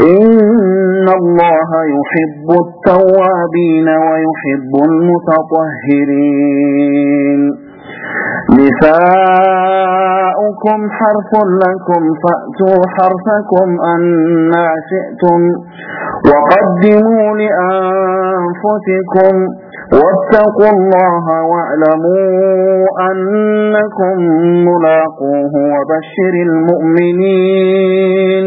إن الله يحب التوابين ويحب المتطهرين. نساؤكم حرف لكم فأتوا حرفكم أنا شئتم وقدموا لأنفسكم واتقوا الله واعلموا أنكم ملاقوه وبشر المؤمنين.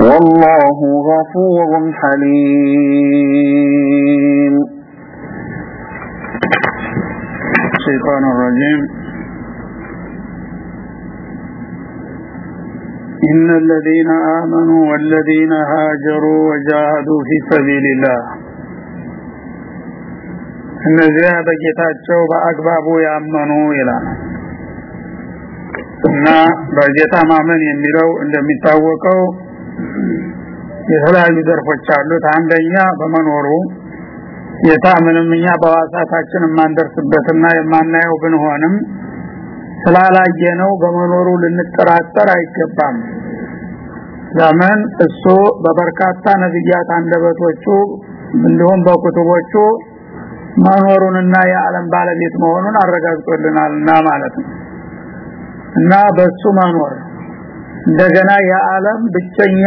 والله غفور حليم الشيطان الرجيم إن الذين آمنوا والذين هاجروا وجاهدوا في سبيل الله እነዚያ በጌታቸው በአግባቡ ያመኑ ይላል እና በጌታ ማመን የሚለው እንደሚታወቀው የተለያዩ ዘርፎች አሉት። አንደኛ በመኖሩ ጌታ ምንም እኛ በዋሳታችን የማንደርስበትና የማናየው ብንሆንም ስላላየነው በመኖሩ ልንጠራጠር አይገባም። ለምን እሱ በበርካታ ነብያት አንደበቶቹ እንዲሁም በኩቱቦቹ መኖሩንና የዓለም ባለቤት መሆኑን አረጋግጦልናልና ማለት ነው። እና በሱ መኖር እንደገና የዓለም ብቸኛ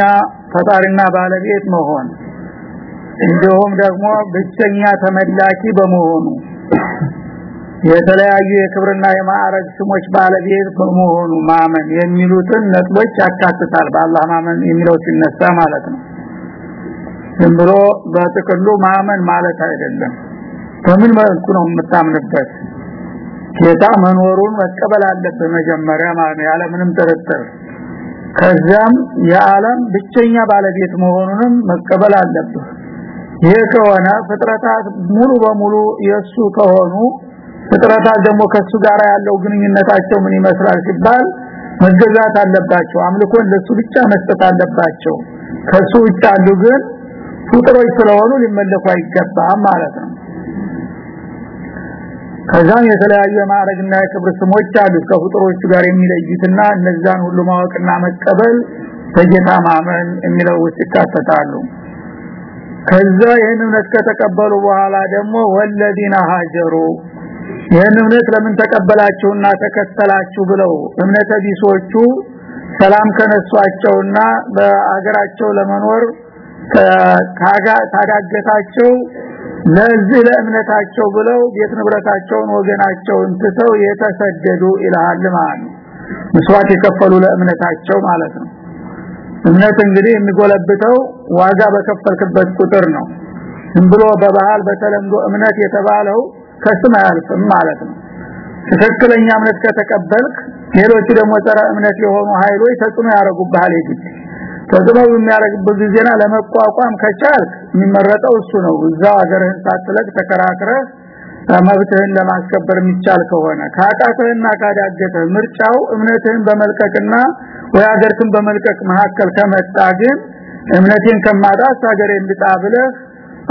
ፈጣሪና ባለቤት መሆን እንዲሁም ደግሞ ብቸኛ ተመላኪ በመሆኑ የተለያዩ የክብርና የማዕረግ ስሞች ባለቤት በመሆኑ ማመን የሚሉትን ነጥቦች ያካትታል። በአላህ ማመን የሚለው ሲነሳ ማለት ነው። ዝም ብሎ በጥቅሉ ማመን ማለት አይደለም። በምን መልኩ ነው የምታምንበት? ጌታ መኖሩን መቀበል አለብህ መጀመሪያ ማለት ያለ ምንም ጥርጥር ከዛም የዓለም ብቸኛ ባለቤት መሆኑንም መቀበል አለብህ። ይሄ ከሆነ ፍጥረታት ሙሉ በሙሉ የሱ ከሆኑ ፍጥረታት ደግሞ ከሱ ጋር ያለው ግንኙነታቸው ምን ይመስላል ሲባል መገዛት አለባቸው አምልኮን ለሱ ብቻ መስጠት አለባቸው። ከሱ ውጭ ያሉ ግን ፍጥሮች ስለሆኑ ሊመለኩ አይገባም ማለት ነው ከዛም የተለያዩ የማዕረግና የክብር ስሞች አሉት ከፍጥሮቹ ጋር የሚለዩትና እነዛን ሁሉ ማወቅና መቀበል በጌታ ማመን የሚለው ውስጥ ይካተታሉ። ከዛ ይህን እምነት ከተቀበሉ በኋላ ደግሞ ወለዲና ሀጀሩ። ይህን እምነት ለምን ተቀበላችሁና ተከተላችሁ ብለው እምነተ ቢሶቹ ሰላም ከነሷቸውና በአገራቸው ለመኖር ታዳገታቸው ለዚህ ለእምነታቸው ብለው ቤት ንብረታቸውን ወገናቸውን ትተው የተሰደዱ ይላል ማለት መስዋዕት የከፈሉ ለእምነታቸው ማለት ነው። እምነት እንግዲህ የሚጎለብተው ዋጋ በከፈልክበት ቁጥር ነው። ዝም ብሎ በባህል በተለምዶ እምነት የተባለው ከስም አያልፍም ማለት ነው። ትክክለኛ እምነት ከተቀበልክ ሌሎች ደግሞ ጸረ እምነት የሆኑ ኃይሎች ተጽዕኖ ያደርጉብሃል ይግድ ተጽዕኖ የሚያደርግበት ጊዜና ለመቋቋም ከቻልክ የሚመረጠው እሱ ነው። እዛው ሀገርህን ሳትለቅ ተከራክረህ መብትህን ለማስከበር የሚቻል ከሆነ ካቃተህና ካዳገተህ ምርጫው እምነትህን በመልቀቅና ወይ ሀገርክን በመልቀቅ መካከል ከመጣ ግን እምነቴን ከማጣት ሀገሬን ልጣ ብለህ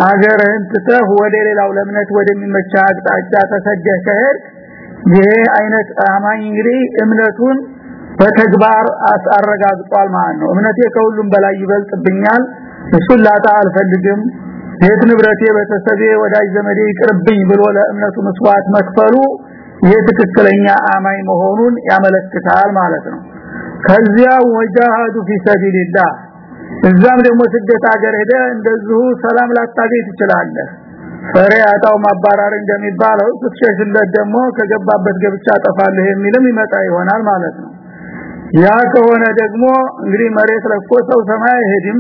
ሀገርህን ትተህ ወደ ሌላው ለእምነት ወደሚመቻ አቅጣጫ ተሰደህ ከሄድ ይሄ አይነት አማኝ እንግዲህ እምነቱን በተግባር አረጋግጧል ማለት ነው። እምነቴ ከሁሉም በላይ ይበልጥብኛል። እሱን ላጣ አልፈልግም። ቤት ንብረቴ በተሰቤ ወዳጅ ዘመዴ ይቅርብኝ ብሎ ለእምነቱ መስዋዕት መክፈሉ ይሄ ትክክለኛ አማኝ መሆኑን ያመለክታል ማለት ነው። ከዚያ ወጃሃዱ ፊ ሰቢልላህ እዛም ደግሞ ስደት ሀገር ሄደ እንደዚሁ ሰላም ላታገኝ ትችላለህ። ፈሬ አጣው ማባራር እንደሚባለው ስትሸሽለት ደግሞ ከገባበት ገብቻ ጠፋለህ የሚልም ይመጣ ይሆናል ማለት ነው ያ ከሆነ ደግሞ እንግዲህ መሬት ለኮ ሰው ሰማይ አይሄድም።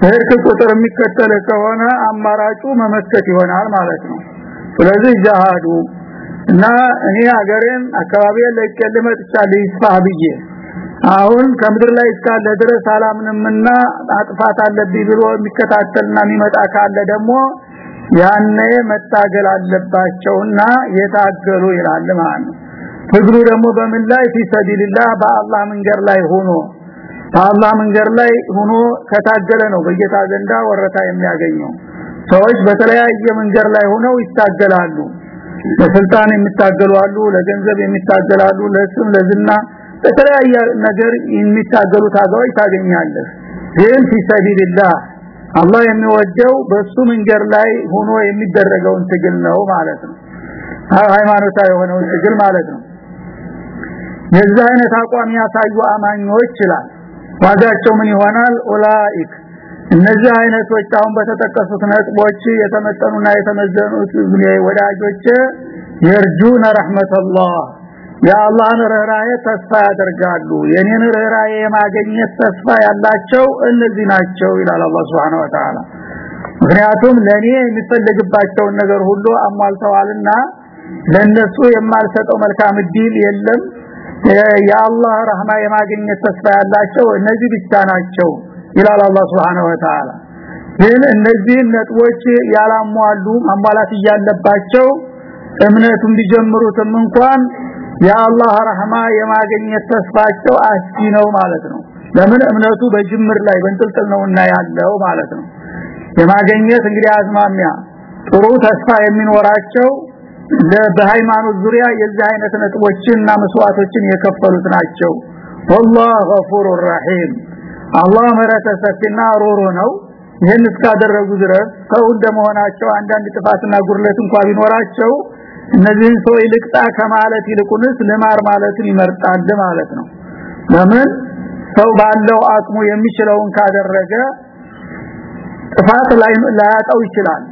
በህክ ቁጥር የሚከተል ከሆነ አማራጩ መመስከት ይሆናል ማለት ነው። ስለዚህ ጃሃዱ እና እኔ ሀገሬን አካባቢዬን ለቄ ልመጥቻለሁ ይስፋ ብዬ። አሁን ከምድር ላይ እስካለ ድረስ አላምንምና አጥፋት አለብኝ ብሎ የሚከታተልና የሚመጣ ካለ ደግሞ ያኔ መታገል አለባቸውና የታገሉ ይላል ማለት ነው ትግሉ ደግሞ በምን ላይ? ፊሰቢልላህ በአላህ መንገድ ላይ ሆኖ በአላህ መንገድ ላይ ሆኖ ከታገለ ነው በጌታ ዘንዳ ወረታ የሚያገኘው። ሰዎች በተለያየ መንገድ ላይ ሆነው ይታገላሉ። ለስልጣን የሚታገሉ አሉ ለገንዘብ የሚታገላሉ ለስም ለዝና በተለያየ ነገር የሚታገሉ ታጋዮች ታገኛለህ። ግን ፊሰቢልላህ አላህ የሚወደው በሱ መንገድ ላይ ሆኖ የሚደረገውን ትግል ነው ማለት ነው። ሃይማኖታዊ የሆነውን ትግል ማለት ነው የዚህ አይነት አቋም ያሳዩ አማኞች ይላል። ዋጋቸው ምን ይሆናል? ኡላኢክ። እነዚህ አይነቶች አሁን በተጠቀሱት ነጥቦች የተመጠኑና የተመዘኑት ወዳጆች የርጁነ ረህመተላህ የአላህን ርህራዬ ተስፋ ያደርጋሉ። የኔን ርህራዬ የማገኘት ተስፋ ያላቸው እነዚህ ናቸው ይላል አላህ Subhanahu Wa ምክንያቱም ለኔ የሚፈልግባቸውን ነገር ሁሉ አሟልተዋልና ለነሱ የማልሰጠው መልካም እድል የለም የአላህ ረህማ የማግኘት ተስፋ ያላቸው እነዚህ ብቻ ናቸው ይላል አላህ Subhanahu Wa Ta'ala ግን እነዚህ ነጥቦች ያላሟሉ ማሟላት እያለባቸው እምነቱን ቢጀምሩትም እንኳን የአላህ ረህማ የማግኘት ተስፋቸው አስጊ ነው ማለት ነው። ለምን? እምነቱ በጅምር ላይ በእንጥልጥል ነውና ያለው ማለት ነው። የማገኘት እንግዲህ አዝማሚያ ጥሩ ተስፋ የሚኖራቸው በሃይማኖት ዙሪያ የዚህ አይነት ነጥቦችንና መስዋዕቶችን የከፈሉት ናቸው والله غفور رحيم አላህ ምህረተ ሰፊና ሮሮ ነው ይህን እስካደረጉ ድረስ ሰው እንደመሆናቸው አንዳንድ ጥፋትና ጉርለት እንኳን ቢኖራቸው እነዚህን ሰው ይልቅጣ ከማለት ይልቁንስ ልማር ማለትን ይመርጣል ማለት ነው ለምን ሰው ባለው አቅሙ የሚችለውን ካደረገ ጥፋት ላይ ላያጣው ይችላል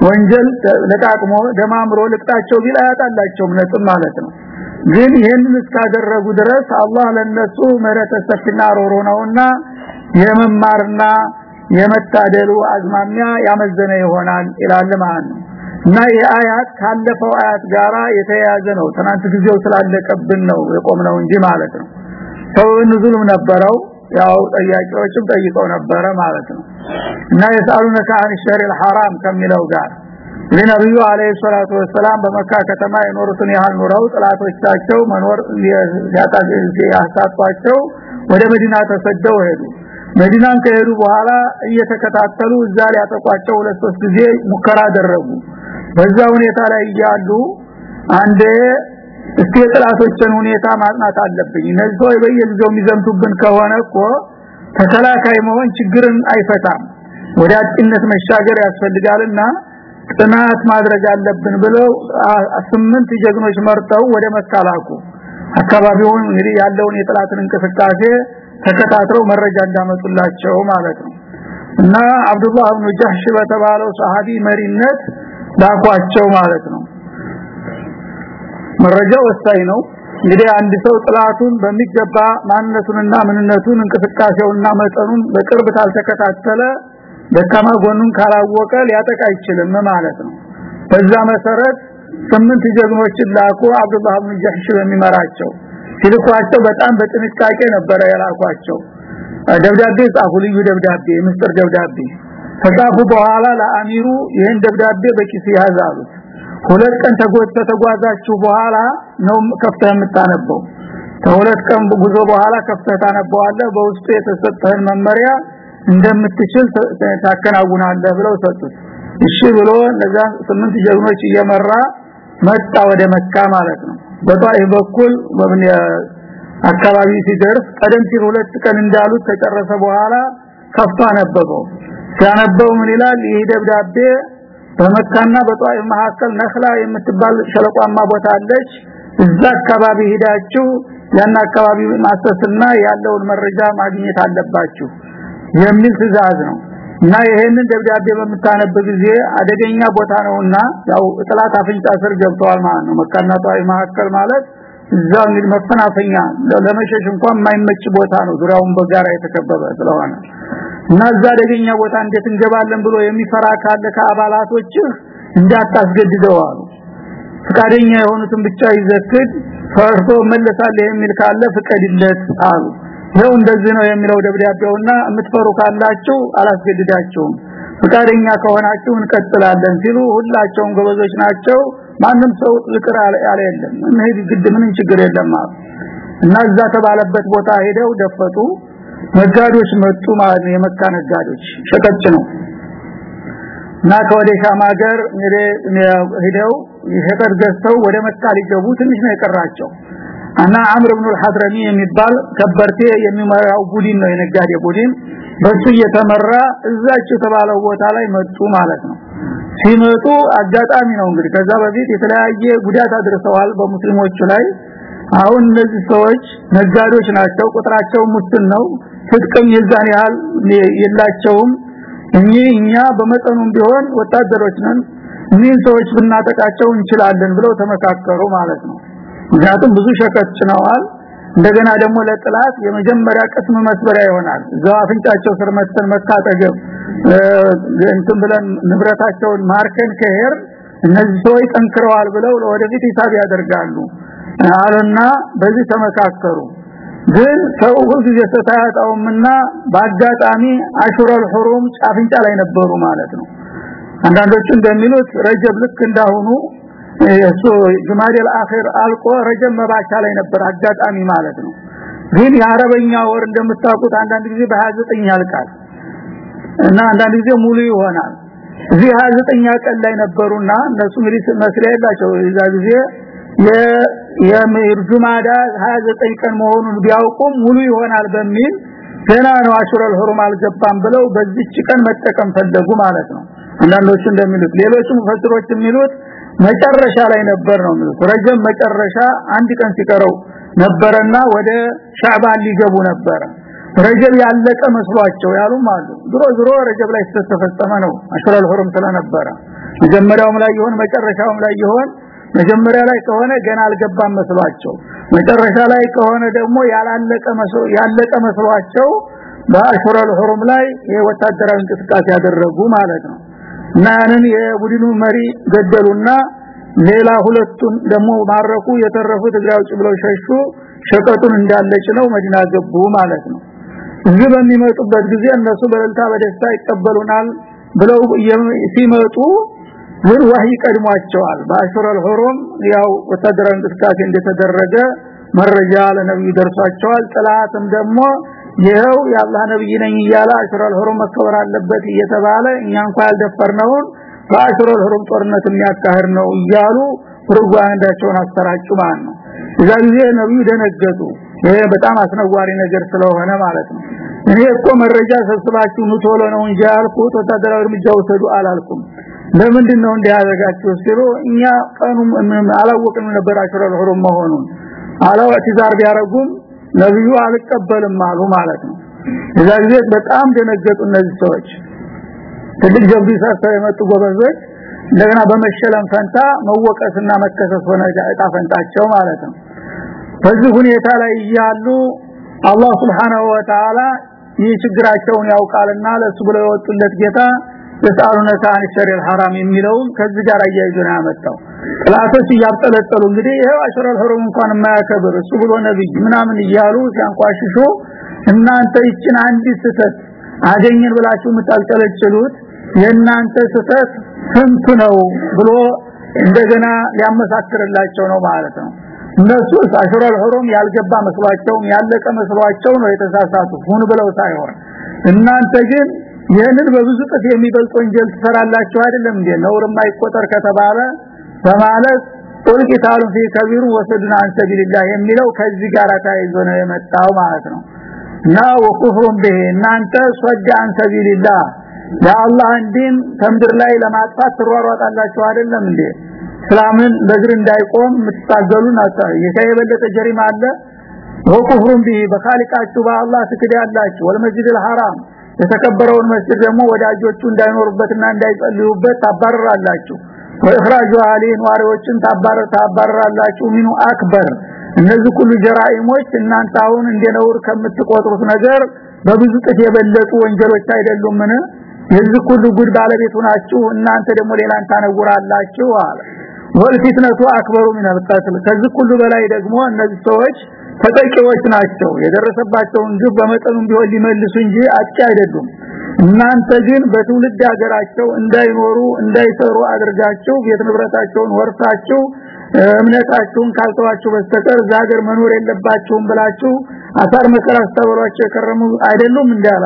ወንጀል ለቃቅሞ ደማምሮ ልቅጣቸው ቢል አያጣላቸውም ነጥብ ማለት ነው። ግን ይህንን እስካደረጉ ድረስ አላህ ለነሱ ምህረተ ሰፊና ሮሮ ነውና የመማርና የመታደሉ አዝማሚያ ያመዘነ ይሆናል ይላል ማለት እና የአያት ካለፈው አያት ጋራ የተያያዘ ነው። ትናንት ጊዜው ስላለቀብን ነው የቆምነው እንጂ ማለት ነው። ሰው ንዙልም ነበረው ያው ጠያቂዎችም ጠይቀው ነበረ ማለት ነው። እና የሳሉነከ አን ሸሪል ሐራም ከሚለው ጋር ለነብዩ አለይሂ ሰላቱ ወሰላም በመካ ከተማ የኖሩትን ያህል ኑረው ጥላቶቻቸው መኖር ያሳጧቸው ወደ መዲና ተሰደው ሄዱ። መዲናን ከሄዱ በኋላ እየተከታተሉ እዛ ሊያጠቋቸው ሁለት ሶስት ጊዜ ሙከራ አደረጉ። በዛ ሁኔታ ላይ እያሉ አንዴ እስቲ የጥላቶችን ሁኔታ ማጥናት አለብኝ። እነዚህ በየጊዜው የሚዘምቱብን ከሆነ እኮ ተከላካይ መሆን ችግርን አይፈታም። ወደ አጥቂነት መሻገር ያስፈልጋልና ጥናት ማድረግ አለብን ብለው ስምንት ጀግኖች መርጠው ወደ መካላኩ አካባቢውን እንግዲህ ያለውን የጥላትን እንቅስቃሴ ተከታትለው መረጃ እንዳመጡላቸው ማለት ነው። እና አብዱላህ ኢብኑ ጀህሽ በተባለው ሰሃቢ መሪነት ላኳቸው ማለት ነው መረጃው ወሳኝ ነው። እንግዲህ አንድ ሰው ጥላቱን በሚገባ ማንነቱንና ምንነቱን እንቅስቃሴውንና መጠኑን በቅርብ ካልተከታተለ ደካማ ጎኑን ካላወቀ ሊያጠቃ አይችልም ማለት ነው። በዛ መሰረት ስምንት ጀግኖችን ላኩ አብዱላህ ኢብኑ ጀህሽ በሚመራቸው። ሲልኳቸው በጣም በጥንቃቄ ነበረ የላኳቸው። ደብዳቤ ጻፉ ልዩ ደብዳቤ ምስጥር ደብዳቤ። ከጻፉ በኋላ ለአሚሩ ይህን ደብዳቤ በኪስ ያዛሉት ሁለት ቀን ተጎተ ተጓዛችሁ በኋላ ነው ከፍተህ የምታነበው። ከሁለት ቀን ጉዞ በኋላ ከፍተህ ታነበዋለህ። በውስጡ የተሰጠህን መመሪያ እንደምትችል ታከናውናለህ ብለው ሰጡት። እሺ ብሎ እነዛ ስምንት ጀግኖች እየመራ መጣ ወደ መካ ማለት ነው። በጣይፍ በኩል አካባቢ ሲደርስ ቀደም ሲል ሁለት ቀን እንዳሉት ከጨረሰ በኋላ ከፍቶ አነበበው። ሲያነበው ምን ይላል? ይህ ደብዳቤ በመካና በጣይፍ መካከል ነክላ የምትባል ሸለቋማ ቦታ አለች። እዛ አካባቢ ሄዳችሁ ያን አካባቢ ማሰስና ያለውን መረጃ ማግኘት አለባችሁ የሚል ትእዛዝ ነው። እና ይሄንን ደብዳቤ በምታነብ ጊዜ አደገኛ ቦታ ነውና ያው ጥላት አፍንጫ ስር ገብተዋል ማለት ነው። መካና ጣይ መካከል ማለት እዛው እንግዲህ መፈናፈኛ ለመሸሽ እንኳን የማይመች ቦታ ነው። ዙሪያውን በጋራ የተከበበ ስለሆነ እና እዛ አደገኛ ቦታ እንዴት እንገባለን ብሎ የሚፈራ ካለ ከአባላቶች እንዳታስገድደው አሉ። ፍቃደኛ የሆኑትን ብቻ ይዘክድ ፈርቶ መለሳለ የሚል ካለ ፍቀድለት አሉ። ይሄው እንደዚህ ነው የሚለው ደብዳቤውና የምትፈሩ ካላችሁ አላስገድዳችሁም። ፍቃደኛ ከሆናችሁ እንቀጥላለን ሲሉ ሁላቸውም ገበዞች ናቸው። ማንም ሰው ዝክር ያለ የለም። እንሄድ ግድ ምንም ችግር የለም እና እዛ ተባለበት ቦታ ሄደው ደፈጡ ነጋዴዎች መጡ ማለት ነው። የመካ ነጋዴዎች ሸቀጭ ነው። እና ከወደ ሻም ሀገር ሄደው ሸቀጥ ገዝተው ወደ መካ ሊገቡ ትንሽ ነው የቀራቸው። እና አምር ኢብኑ አልሐድረሚ የሚባል ከበርቴ የሚመራው ቡድን ነው የነጋዴ ቡድን። በሱ እየተመራ እዛች የተባለው ቦታ ላይ መጡ ማለት ነው። ሲመጡ አጋጣሚ ነው እንግዲህ ከዛ በፊት የተለያየ ጉዳት አድርሰዋል በሙስሊሞቹ ላይ አሁን እነዚህ ሰዎች ነጋዴዎች ናቸው ቁጥራቸው ሙስን ነው። ትጥቅም የዛን ያህል የላቸውም። እኚህ እኛ በመጠኑም ቢሆን ወታደሮች ነን። እኒህን ሰዎች ብናጠቃቸው እንችላለን ብለው ተመካከሩ ማለት ነው። ምክንያቱም ብዙ ሸከት ጭነዋል እንደገና ደግሞ ለጥላት የመጀመሪያ ቅስም መስበሪያ ይሆናል። እዛው አፍንጫቸው ስር መተን መታጠገብ እንትን ብለን ንብረታቸውን ማርከን ከሄር እነዚህ ሰዎች ጠንክረዋል ብለው ለወደፊት ሂሳብ ያደርጋሉ አለና በዚህ ተመካከሩ። ግን ሰው ሁልጊዜ ተታያጣውምና በአጋጣሚ አሹረል ሁሩም ጫፍንጫ ላይ ነበሩ ማለት ነው። አንዳንዶቹ እንደሚሉት ረጀብ ልክ እንዳሁኑ እሱ ጁማዴል አኺር አልቆ ረጀብ መባቻ ላይ ነበር አጋጣሚ ማለት ነው። ግን የአረበኛ ወር እንደምታውቁት አንዳንድ ጊዜ በ29 ያልቃል እና አንዳንድ ጊዜ ሙሉ ይሆናል። እዚህ 29 ቀን ላይ ነበሩና እነሱ እንግዲህ መስሪያ የላቸው። እዛ ጊዜ የምርጁማዳ 29 ቀን መሆኑን ቢያውቁም ሙሉ ይሆናል በሚል ገና ነው አሹረል ሁሩም አልገባም ብለው በዚች ቀን መጠቀም ፈለጉ ማለት ነው። አንዳንዶቹ እንደሚሉት ሌሎቹ ሙፈስሮች የሚሉት መጨረሻ ላይ ነበር ነው የሚሉት። ረጀብ መጨረሻ አንድ ቀን ሲቀረው ነበርና ወደ ሻዕባን ሊገቡ ነበር። ረጀብ ያለቀ መስሏቸው ያሉም አሉ። ድሮ ድሮ ረጀብ ላይ ተፈጸመ ነው አሽራል ሁሩም ስለነበረ። መጀመሪያውም ላይ ይሆን መጨረሻውም ላይ ይሆን መጀመሪያ ላይ ከሆነ ገና አልገባም መስሏቸው መጨረሻ ላይ ከሆነ ደግሞ ያላለቀ መስሎ ያለቀ መስሏቸው በአሽራል ሁሩም ላይ የወታደራዊ እንቅስቃሴ ያደረጉ ማለት ነው። እና ያንን የቡድኑ መሪ ገደሉና ሌላ ሁለቱን ደግሞ ማረኩ የተረፉት እግራው ብለው ሸሹ ሸቀጡን እንዳለች ነው መዲና ገቡ ማለት ነው። እዚህ በሚመጡበት ጊዜ እነሱ በእልልታ በደስታ ይቀበሉናል ብለው ሲመጡ ግን ወህይ ቀድሟቸዋል። በአሽረል ሁሩም ያው ወታደራዊ እንቅስቃሴ እንደተደረገ መረጃ ለነብዩ ደርሷቸዋል። ጥላትም ደግሞ ይሄው የአላህ ነብይ ነኝ እያለ አሽረል ሁሩም መከበር አለበት እየተባለ እኛ እንኳን ያልደፈርነውን በአሽረል ሁሩም ጦርነት የሚያካሂድ ነው እያሉ ፕሮፓጋንዳቸውን አሰራጩ ማለት ነው። እዛ ጊዜ ነብዩ ደነገጡ። ይሄ በጣም አስነዋሪ ነገር ስለሆነ ማለት ነው። እኔ እኮ መረጃ ሰብስባችሁ ኑቶሎ ነው እንጂ ያልኩት ወታደራዊ እርምጃ ወሰዱ አላልኩም ለምንድን ነው እንዲያደርጋችሁ ሲሉ እኛ ቀኑ አላወቅንም ነበር አሽረል ሁሩም መሆኑን። አላው ቢያረጉም ነብዩ አልቀበልም አሉ ማለት ነው። እዛ ጊዜ በጣም ደነገጡ እነዚህ ሰዎች። ትልቅ ጀብዱ ሰርተው የመጡ ጎበዞች እንደገና በመሸለም ፈንታ መወቀስና መከሰስ ሆነ እጣ ፈንታቸው ማለት ነው። በዚህ ሁኔታ ላይ ያሉ አላህ Subhanahu Wa Ta'ala ይህ ችግራቸውን ያውቃልና ለሱ ብለው የወጡለት ጌታ ተሳሉነታ አንሸሪል ሐራም የሚለውን ከዚህ ጋር አያይዞ ነው ያመጣው። ጥላቶች እያጠለጠሉ እንግዲህ ይሄው አሽረል ሁሩም እንኳን የማያከብር እሱ ብሎ ነብይ ምናምን እያሉ ሲያንቋሽሹ እናንተ ይችን አንዲት ስተት አገኘን ብላችሁ የምታልጨለጭሉት የእናንተ ስተት ስንት ነው ብሎ እንደገና ሊያመሳክርላቸው ነው ማለት ነው። እነሱ አሽረል ሁሩም ያልገባ መስሏቸው ያለቀ መስሏቸው ነው የተሳሳቱ ሁን ብለው ሳይሆን እናንተ ግን ይህንን በብዙ ጥፍ የሚበልጥ ወንጀል ትሰራላችሁ አይደለም እንዴ? ነውርም አይቆጠር ከተባለ በማለት ቁልቂታሉ ፊ ከቢሩ ወሰዱን አንሰቢልላህ የሚለው ከዚህ ጋር ተያይዞ ነው የመጣው ማለት ነው። እና وكفر به እናንተ صد عن سبيل الله የአላህን ዲን ከምድር ላይ ለማጥፋት ትሯሯጣላችሁ አይደለም እንዴ? ኢስላምን በእግር እንዳይቆም የምትታገሉ ናቸው። የበለጠ جريمة አለ። وكفر به በካሊቃችሁ በአላህ ትክዳላችሁ والمسجد الحرام የተከበረውን መስጊድ ደግሞ ወዳጆቹ እንዳይኖሩበትና እንዳይጸልዩበት ታባረራላችሁ። ወእخراج አለይን ዋሪዎችን ታባረር ታባረራላችሁ። ሚኑ አክበር። እነዚህ ሁሉ ጀራኢሞች እናንተ አሁን እንደነውር ከምትቆጥሩት ነገር በብዙ ጥፍ የበለጡ ወንጀሎች አይደሉምን? የዚህ ሁሉ ጉድ ባለቤቱ ናችሁ እናንተ ደግሞ ሌላ ታነውራላችሁ አለ። ወልፊትነቱ አክበሩ ሚን አልቀትል ከዚህ ሁሉ በላይ ደግሞ እነዚህ ሰዎች ተጠቂዎች ናቸው። የደረሰባቸውን ግብ በመጠኑም ቢሆን ሊመልሱ እንጂ አጥቂ አይደሉም። እናንተ ግን በትውልድ ሀገራቸው እንዳይኖሩ እንዳይሰሩ አድርጋችሁ ቤት ንብረታቸውን ወርሳችሁ እምነታችሁን ካልተዋችሁ በስተቀር ዛገር መኖር የለባችሁም ብላችሁ አሳር መከራ አስተበሯቸው የከረሙ አይደሉም እንዳለ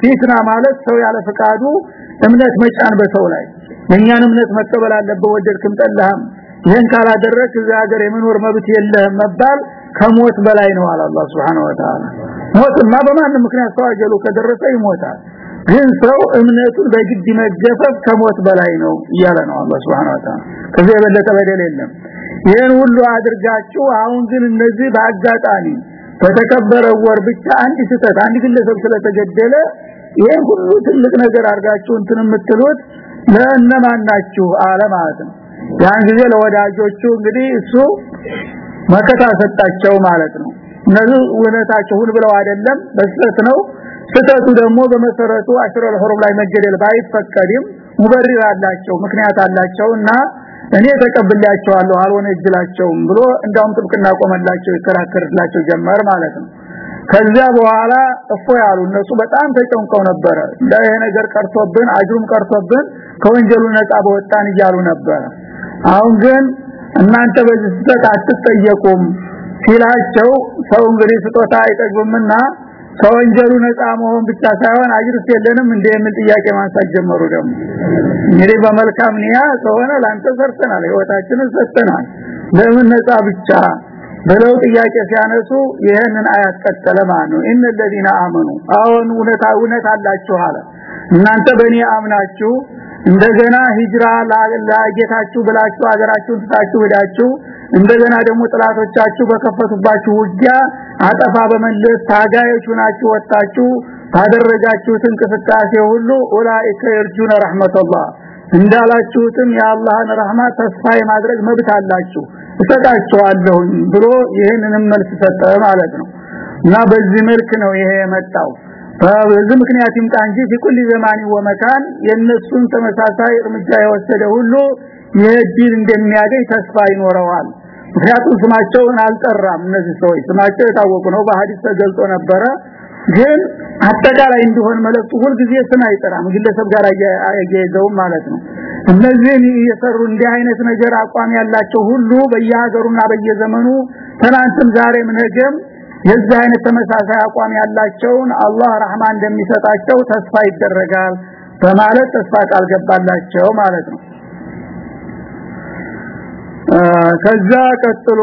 ፊትና ማለት ሰው ያለ ፈቃዱ እምነት መጫን በሰው ላይ። የኛን እምነት መቀበል አለበት ወደድክም ጠላህም። ይሄን ካላደረክ እዛ ሀገር የመኖር መብት የለህም መባል ከሞት በላይ ነው አለ አላህ Subhanahu Wa Ta'ala ሞትማ በማንም ምክንያት አጀሉ ከደረሰ ይሞታል። ግን ሰው እምነቱን በግድ መገፈፍ ከሞት በላይ ነው እያለ ነው አላህ Subhanahu Wa Ta'ala ከዚህ የበለጠ በደል የለም። ይሄን ሁሉ አድርጋችሁ አሁን ግን እነዚህ በአጋጣሚ በተከበረ ወር ብቻ አንድ ስህተት አንድ ግለሰብ ስለተገደለ ይሄን ሁሉ ትልቅ ነገር አድርጋችሁ እንትን የምትሉት ለእነማን ናችሁ አለ ማለት ነው። ያን ጊዜ ለወዳጆቹ እንግዲህ እሱ መከታ ሰጣቸው ማለት ነው። እነዚህ እውነታቸውን ብለው አይደለም በስህተት ነው። ስህተቱ ደግሞ በመሰረቱ አሽረል ሁሩም ላይ መገደል ባይፈቀድም ሙበሪር አላቸው ምክንያት አላቸውና እኔ ተቀብላቸዋለሁ አልሆነ እጅላቸውም ብሎ እንዳውም ጥብቅና ቆመላቸው ይከራከርላቸው ጀመር ማለት ነው። ከዚያ በኋላ እፎ ያሉ እነሱ በጣም ተጨንቀው ነበረ። ይሄ ነገር ቀርቶብን አጅሩም ቀርቶብን ከወንጀሉ ነፃ በወጣን እያሉ ነበረ። አሁን ግን እናንተ በዚህ ስህተት አትጠየቁም ሲላቸው ሰው እንግዲህ ስጦታ አይጠግብምና ከወንጀሉ ነፃ መሆን ብቻ ሳይሆን አጅርስ የለንም እንደ የሚል ጥያቄ ማንሳት ጀመሩ ደግሞ እንግዲህ በመልካም ንያ ከሆነ ላንተ ሰርተናል ህይወታችንን ሰጥተናል ለምን ነፃ ብቻ ብለው ጥያቄ ሲያነሱ ይሄንን አያት ቀጠለ ማለት ነው እነ الذين امنوا አሁን እውነታ እውነት አላችሁ አለ እናንተ በእኔ አምናችሁ እንደገና ሂጅራ ላጌታችሁ ብላችሁ አገራችሁን ትታችሁ ሄዳችሁ እንደገና ደግሞ ጥላቶቻችሁ በከፈቱባችሁ ውጊያ አጠፋ በመለስ ታጋዮች ሆናችሁ ወጣችሁ ባደረጋችሁት እንቅስቃሴ ሁሉ ኡላኢከ የርጁነ ረህመተላህ እንዳላችሁትም የአላህን ረህመት ተስፋ የማድረግ መብት አላችሁ። እሰጣችኋለሁ ብሎ ይህንንም መልስ ሰጠ ማለት ነው። እና በዚህ መልክ ነው ይሄ የመጣው በዚህ ምክንያት ይምጣ እንጂ በኩል ዘማኒ ወመካን የነሱን ተመሳሳይ እርምጃ የወሰደ ሁሉ የዲን እንደሚያገኝ ተስፋ ይኖረዋል። ምክንያቱም ስማቸውን አልጠራም እነዚህ ሰዎች። ስማቸው የታወቁ ነው። በሐዲስ ተገልጾ ነበረ። ግን አጠቃላይ እንዲሆን መልእክቱ ሁልጊዜ ስም አይጠራም ግለሰብ ጋር አያይዘው ማለት ነው። እነዚህን እየሰሩ እንዲህ አይነት ነገር አቋም ያላቸው ሁሉ በየሀገሩና በየዘመኑ ትናንትም ዛሬም ነገም የዚህ አይነት ተመሳሳይ አቋም ያላቸውን አላህ ረህማ እንደሚሰጣቸው ተስፋ ይደረጋል በማለት ተስፋ ቃል ገባላቸው ማለት ነው። ከዛ ቀጥሎ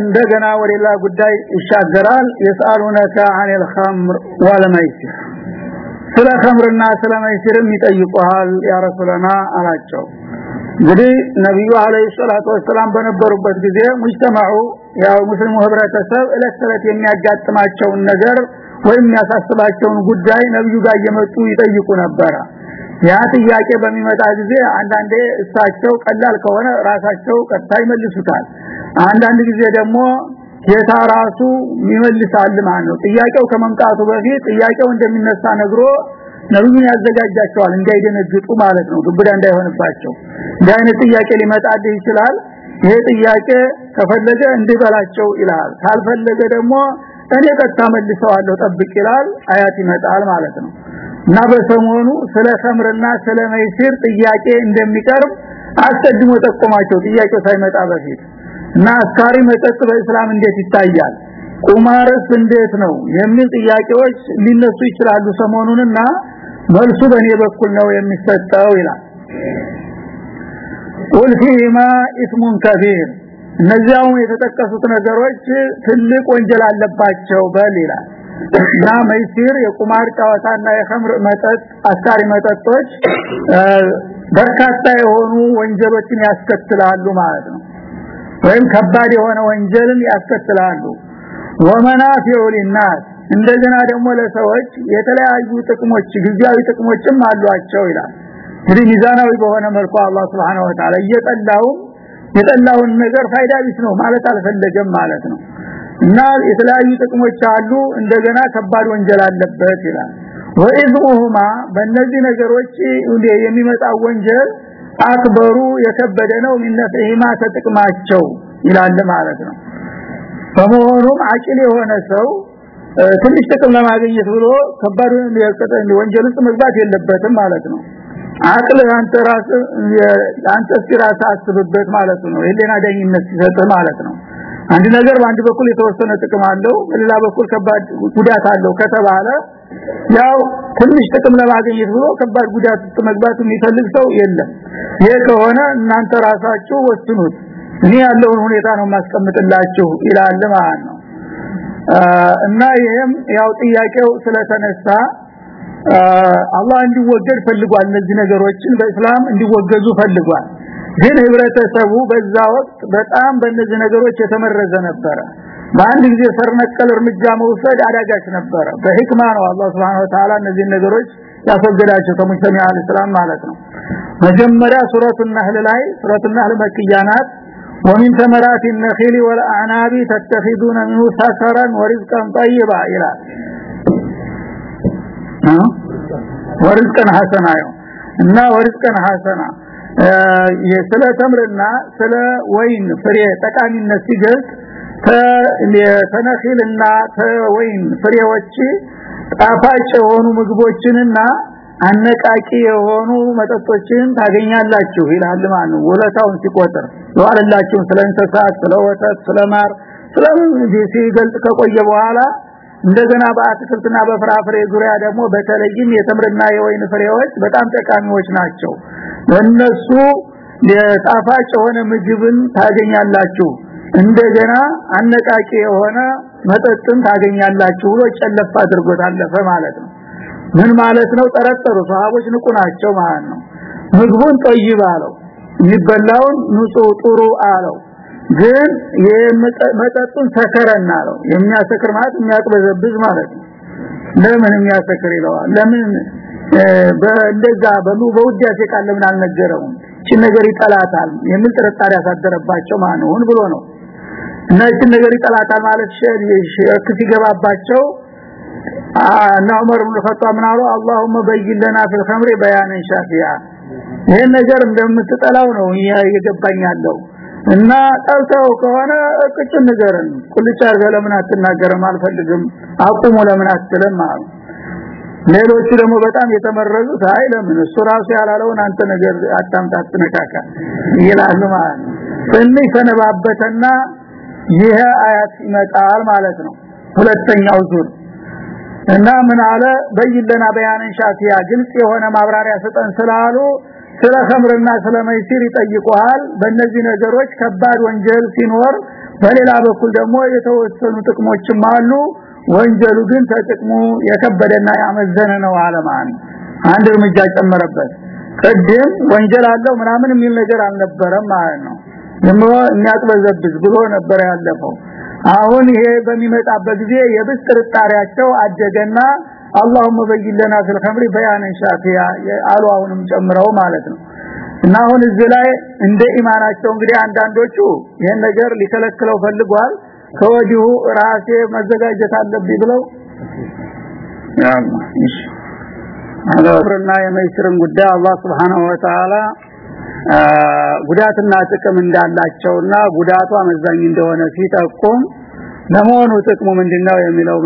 እንደገና ወደላ ጉዳይ ይሻገራል። የሳሉነከ አኒል ኸምር ወልመይሲር ስለ ኸምርና ስለ ይጠይቁሃል ያ ረሱላና አላቸው እንግዲህ ነብዩ አለይሂ ሰላቱ ወሰላም በነበሩበት ጊዜ ሙጅተማዑ ያው ሙስሊሙ ህብረተሰብ እለት ተለት የሚያጋጥማቸውን ነገር ወይም የሚያሳስባቸውን ጉዳይ ነብዩ ጋር እየመጡ ይጠይቁ ነበረ። ያ ጥያቄ በሚመጣ ጊዜ አንዳንዴ እሳቸው ቀላል ከሆነ ራሳቸው ቀጥታ ይመልሱታል። አንዳንድ ጊዜ ደግሞ ጌታ ራሱ ይመልሳል ማለት ነው። ጥያቄው ከመምጣቱ በፊት ጥያቄው እንደሚነሳ ነግሮ ነብዩን ያዘጋጃቸዋል እንዳይደነግጡ ማለት ነው። ግብዳ እንዳይሆንባቸው። እንዲህ ጥያቄ ሊመጣልህ ይችላል። ይሄ ጥያቄ ከፈለገ እንዲበላቸው ይላል ካልፈለገ ደግሞ እኔ ቀጥታ መልሰዋለሁ ጠብቅ ይላል አያት ይመጣል ማለት ነው። እና በሰሞኑ ስለ ከምርና ስለ መይሲር ጥያቄ እንደሚቀርብ አስቀድሞ ጠቆማቸው ጥያቄው ሳይመጣ በፊት። እና አስካሪ መጠጥ በእስላም እንዴት ይታያል? ቁማርስ እንዴት ነው? የሚል ጥያቄዎች ሊነሱ ይችላሉ ሰሞኑንና መልሱ በእኔ በኩል ነው የሚሰጠው ይላል። ቁል ፊህማ ኢስሙን ከቢር እነዚያው የተጠቀሱት ነገሮች ትልቅ ወንጀል አለባቸው በል ይላል። እና መይሲር የቁማር ጨዋታና የኸምር መጠጥ አስካሪ መጠጦች በርካታ የሆኑ ወንጀሎችን ያስከትላሉ ማለት ነው። ወይም ከባድ የሆነ ወንጀልን ያስከትላሉ። ወመናፊዑ ሊናስ እንደገና ደግሞ ለሰዎች የተለያዩ ጥቅሞች ጊዜያዊ ጥቅሞችም አሏቸው ይላል። እንግዲህ ሚዛናዊ በሆነ መልኩ አላህ Subhanahu Wa Ta'ala እየጠላው የጠላውን ነገር ፋይዳ ቢስ ነው ማለት አልፈለገም ማለት ነው። እና የተለያዩ ጥቅሞች አሉ። እንደገና ከባድ ወንጀል አለበት ይላል። ወኢዝሙሁማ በእነዚህ ነገሮች የሚመጣው ወንጀል አክበሩ የከበደ ነው ሚነፍሂማ ተጥቅማቸው ይላል ማለት ነው። በመሆኑም አቂል የሆነ ሰው ትንሽ ጥቅም ለማግኘት ብሎ ከባድ ወንጀል ውስጥ መግባት የለበትም ማለት ነው። አቅል አንተ ራስ አንተ ሲራስ አስብበት ማለት ነው። የሌና ዳኝነት ሲሰጥ ማለት ነው። አንድ ነገር በአንድ በኩል የተወሰነ ጥቅም አለው በሌላ በኩል ከባድ ጉዳት አለው ከተባለ ያው ትንሽ ጥቅም ለማግኘት ብሎ ከባድ ጉዳት ውስጥ መግባት የሚፈልግ ሰው የለም። ይሄ ከሆነ እናንተ ራሳችሁ ወስኑት። እኔ ያለውን ሁኔታ ነው ማስቀምጥላችሁ ይላል ማለት ነው እና ይሄም ያው ጥያቄው ስለተነሳ አላህ እንዲወገድ ፈልጓል እነዚህ ነገሮችን። በእስላም እንዲወገዙ ፈልጓል። ግን ህብረተሰቡ በዛ ወቅት በጣም በእነዚህ ነገሮች የተመረዘ ነበረ። በአንድ ጊዜ ሰርነቀል እርምጃ መውሰድ አዳጋች ነበረ። በህክማ ነው አላህ Subhanahu Wa Ta'ala እነዚህ ነገሮች ያስወገዳቸው ከሙስሊም አልስላም ማለት ነው። መጀመሪያ ሱረቱ ነህል ላይ ሱረቱ ነህል መክያናት ومن ثمرات النخيل والأعناب تتخذون منه سكرا ورزقا طيبا إلى ورزقا حسنا እና ወርዝቀን ሐሰና ስለ ተምርና ስለ ወይን ፍሬ ጠቃሚነት ሲገልጽ ተነኺልና ተወይን ፍሬዎች ጣፋጭ የሆኑ ምግቦችንና አነቃቂ የሆኑ መጠጦችን ታገኛላችሁ ይላል ማለት ነው? ወለታውን ሲቆጥር ይዋልላችሁ ስለ እንስሳት ስለ ወተት ስለ ከቆየ በኋላ እንደገና በአትክልትና በፍራፍሬ ዙሪያ ደግሞ በተለይም የተምርና የወይን ፍሬዎች በጣም ጠቃሚዎች ናቸው። እነሱ የጣፋጭ የሆነ ምግብን ታገኛላችሁ። እንደገና አነቃቂ የሆነ መጠጥን ታገኛላችሁ ብሎ ጨለፍ አድርጎት አለፈ ማለት ነው ምን ማለት ነው? ጠረጠሩ። ሰሃቦች ንቁ ናቸው ማለት ነው። ምግቡን ጠይብ አለው። የሚበላውን ንጹህ ጥሩ አለው። ግን የመጠጡን ሰከረና አለው። የሚያሰክር ማለት የሚያቅበዘብዝ ማለት ነው። ለምን የሚያሰክር ይለዋል? ለምን? በእንደዛ በሉ በውዳሴ ቃል ለምን አልነገረውም? እቺ ነገር ይጠላታል የሚል ጥርጣሬ ያሳደረባቸው ነው ብሎ ነው። እና እቺ ነገር ይጠላታል ማለት ሸክ ሲገባባቸው እና ዑመር ኢብኑ ኸጣብ ምን አሉ? ፊል ኸምሪ በያነን ሻፊያ ይሄን ነገር እንደምትጠላው ነው እየገባኛለሁ እና ጠልተው ከሆነ እቅጭን ንገረን። ቁልጭ አድርገህ ለምን አትናገርም? አልፈልግም። አቁሙ ለምን አትልም? አሉ። ሌሎቹ ደግሞ በጣም የተመረዙት አይ ለምን? እሱ ራሱ ያላለውን አንተ ነገር አታምጣ አትነካካ ይላሉ ማለት ትንሽ ተነባበተና ይሄ አያት ይመጣል ማለት ነው። ሁለተኛው ዙር እና ምን አለ? በይለና በያንን ሻፊያ ግልጽ የሆነ ማብራሪያ ሰጠን ስላሉ ስለ ኸምርና ስለ መይሲር ይጠይቁሃል። በእነዚህ ነገሮች ከባድ ወንጀል ሲኖር በሌላ በኩል ደግሞ የተወሰኑ ጥቅሞችም አሉ። ወንጀሉ ግን ተጥቅሙ የከበደና ያመዘነ ነው አለማን አንድ እርምጃ ጨመረበት። ቅድም ወንጀል አለው ምናምን የሚል ነገር አልነበረም ማለት ነው። ዝም የሚያጥበዘብዝ ብሎ ነበር ያለፈው አሁን ይሄ በሚመጣበት ጊዜ የብስ ጥርጣሬያቸው አደገና اللهم بين لنا في الخمر بيانا شافيا አሉ አሁንም ጨምረው ማለት ነው እና አሁን እዚህ ላይ እንደ ኢማናቸው እንግዲህ አንዳንዶቹ ይሄን ነገር ሊከለክለው ፈልጓል ከወዲሁ ራሴ መዘጋጀት አለብኝ ብለው ያማ እሺ አላብርና የመይስርን ጉዳይ አላህ Subhanahu Wa Ta'ala ጉዳትና ጥቅም እንዳላቸውና ጉዳቱ አመዛኝ እንደሆነ ሲጠቁም ለመሆኑ ጥቅሙ ምንድነው የሚለው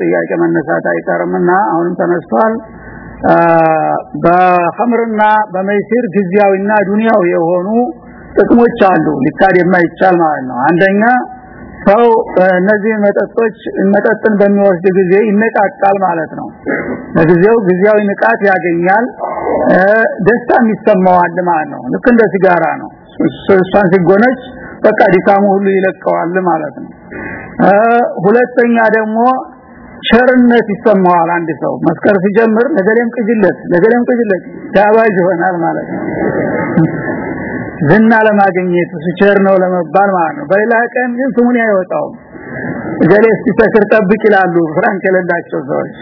ጥያቄ መነሳት አይቀርምና አሁንም ተነስቷል። በኸምርና በመይሲር ጊዜያዊና ዱንያው የሆኑ ጥቅሞች አሉ። ሊካድ የማይቻል ማለት ነው። አንደኛ ሰው እነዚህ መጠጦች መጠጥን በሚወስድ ጊዜ ይነቃቃል ማለት ነው። ለጊዜው ጊዜያዊ ንቃት ያገኛል ደስታ ይሰማዋል ማለት ነው። ልክ እንደ ሲጋራ ነው። እሷን ሲጎነች በቃ ዲካሙ ሁሉ ይለቀዋል ማለት ነው። ሁለተኛ ደግሞ ቸርነት ይሰማዋል አንድ ሰው። መስከር ሲጀምር ለገሌም ቅጅለት ለገሌም ቅጅለት ዳባጅ ይሆናል ማለት ነው። ዝና ለማግኘት ቸር ነው ለመባል ማለት ነው። በሌላ ቀን ግን ስሙን አይወጣው ገሌ ሲሰክር ጠብቅ ይላሉ ፍራንክ የሌላቸው ሰዎች።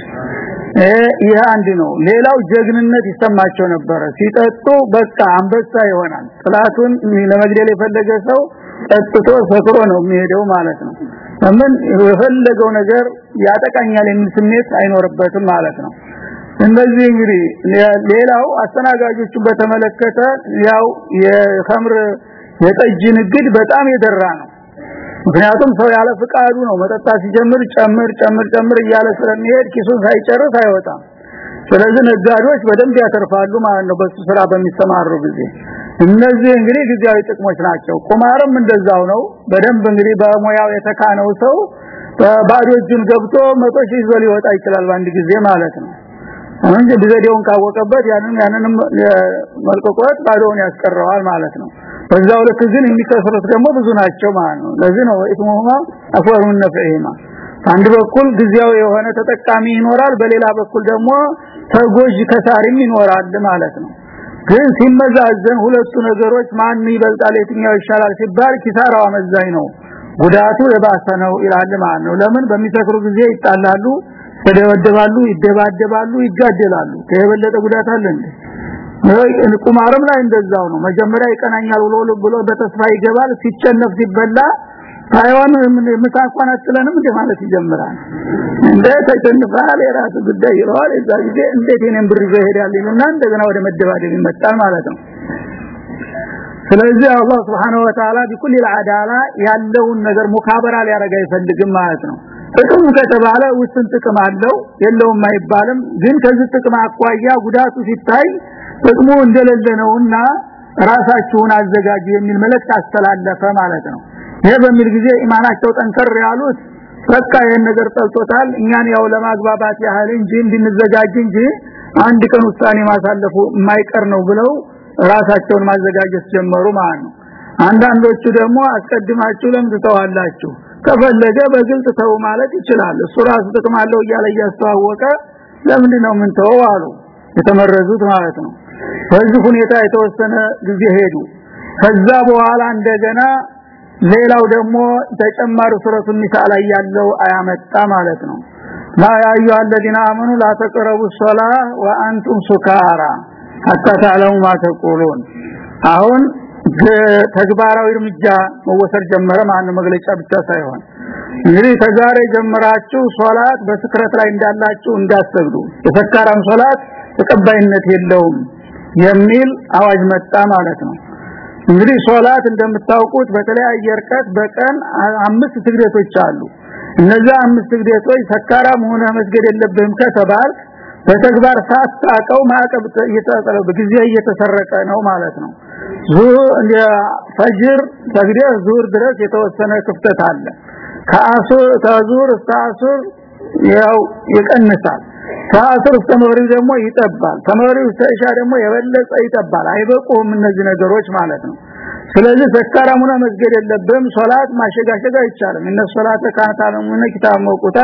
ይህ አንድ ነው። ሌላው ጀግንነት ይሰማቸው ነበረ። ሲጠጡ በቃ አንበሳ ይሆናል። ጥላቱን ለመግደል የፈለገ ሰው ጠጥቶ ሰክሮ ነው የሚሄደው ማለት ነው። ምን የፈለገው ነገር ያጠቃኛል የሚል ስሜት አይኖርበትም ማለት ነው። እነዚህ እንግዲህ ሌላው አስተናጋጆቹን በተመለከተ ያው የኸምር የጠጅ ንግድ በጣም የደራ ነው ምክንያቱም ሰው ያለ ፍቃዱ ነው። መጠጣት ሲጀምር ጨምር ጨምር ጨምር እያለ ስለሚሄድ ኪሱን ሳይጨርስ አይወጣም። ስለዚህ ነጋዴዎች በደንብ ያተርፋሉ ማለት ነው በሱ ስራ በሚሰማሩ ጊዜ። እነዚህ እንግዲህ ጊዜያዊ ጥቅሞች ናቸው። ቁማርም እንደዛው ነው። በደንብ እንግዲህ በሙያው የተካነው ሰው ባዶ እጁን ገብቶ መቶ ሺህ ይዞ ሊወጣ ይችላል በአንድ ጊዜ ማለት ነው። እንጂ ብዘዴውን ካወቀበት ያንን ያንንም መልቆቆት ባዶውን ያስቀረዋል ማለት ነው በዛው ልክ ግን የሚከስሩት ደግሞ ብዙ ናቸው ማለት ነው። ለዚህ ነው ኢስሙሁማ አፈሩን ነፍዒማ አንድ በኩል ጊዜያዊ የሆነ ተጠቃሚ ይኖራል በሌላ በኩል ደግሞ ተጎጅ ከሳሪም ይኖራል ማለት ነው። ግን ሲመዛዘን ሁለቱ ነገሮች ማን ይበልጣል የትኛው ይሻላል ሲባል ኪሳራው አመዛኝ ነው ጉዳቱ የባሰ ነው ይላል ማለት ነው። ለምን? በሚሰክሩ ጊዜ ይጣላሉ ተደበደባሉ ይደባደባሉ ይጋደላሉ። ከየበለጠ ጉዳት አለ እንዴ ቁማርም ላይ እንደዛው ነው። መጀመሪያ ይቀናኛል ብሎ ብሎ በተስፋ ይገባል። ሲቸነፍ ሲበላ ታይዋን ምሳቋን አጥለንም እንደ ማለት ይጀምራል። እንደ ተጨንፋል የራሱ ጉዳይ ይለዋል። እዛ ጊዜ እንዴት የኔን ብር ይሄዳል ይሉና እንደገና ወደ መደባደብ ይመጣል ማለት ነው። ስለዚህ አላህ Subhanahu Wa Ta'ala በኩል ለአዳላ ያለውን ነገር ሙካበራ ሊያረጋ ይፈልግም ማለት ነው። ጥቅሙ ከተባለ ውስን ጥቅም አለው የለውም አይባልም። ግን ከዚህ ጥቅም አቋያ ጉዳቱ ሲታይ ጥቅሙ እንደሌለ ነውና ራሳችሁን አዘጋጁ የሚል መልእክት አስተላለፈ ማለት ነው። ይሄ በሚል ጊዜ ኢማናቸው ጠንከር ያሉት በቃ ይሄን ነገር ጠልቶታል እኛን ያው ለማግባባት ያህል እንጂ እንድንዘጋጅ እንጂ አንድ ቀን ውሳኔ ማሳለፉ የማይቀር ነው ብለው ራሳቸውን ማዘጋጀት ጀመሩ ማለት ነው። አንዳንዶቹ ደግሞ አስቀድማችሁ ለምን ትተዋላችሁ? ከፈለገ በግልጽ ተው ማለት ይችላል። እሱ ራሱ ጥቅም አለው እያለ እያስተዋወቀ ለምንድን ነው ምን ተው አሉ። የተመረዙት ማለት ነው በዚህ ሁኔታ የተወሰነ ጊዜ ሄዱ ከዛ በኋላ እንደገና ሌላው ደግሞ ተጨማሪ ሱረቱ ኒሳ ላይ ያለው አያመጣ ማለት ነው ላ ያዩ الذين امنوا لا تقربوا الصلاه وانتم سكارى حتى تعلموا ما تقولون አሁን ተግባራዊ እርምጃ መወሰድ ጀመረ ማን መግለጫ ብቻ ሳይሆን እንግዲህ ከዛሬ ጀምራችሁ ሶላት በስክረት ላይ እንዳላችሁ እንዳትሰግዱ የሰካራም ሶላት ተቀባይነት የለውም የሚል አዋጅ መጣ ማለት ነው። እንግዲህ ሶላት እንደምታውቁት በተለያየ ርቀት በቀን አምስት ስግደቶች አሉ። እነዛ አምስት ስግደቶች ሰካራም ሆነ መስገድ የለብህም ከተባል በተግባር ሳታቀው ማዕቀብ እየተጠረበ በጊዜ እየተሰረቀ ነው ማለት ነው። ዙር ፈጅር ሰግደህ ዙር ድረስ የተወሰነ ክፍተት አለ። ከአሱር ከዙር እስከ አሱር ያው ይቀንሳል እስከ መግሪብ ደግሞ ይጠባል። ከመግሪብ እስከ ደግሞ የበለጠ ይጠባል። አይበቁም እነዚህ ነገሮች ማለት ነው። ስለዚህ ሰካራሙና መስገድ የለብም ሶላት ማሸጋሸግ አይቻልም። እነ ሶላተ ካታለሙነ ኪታብ መቁታ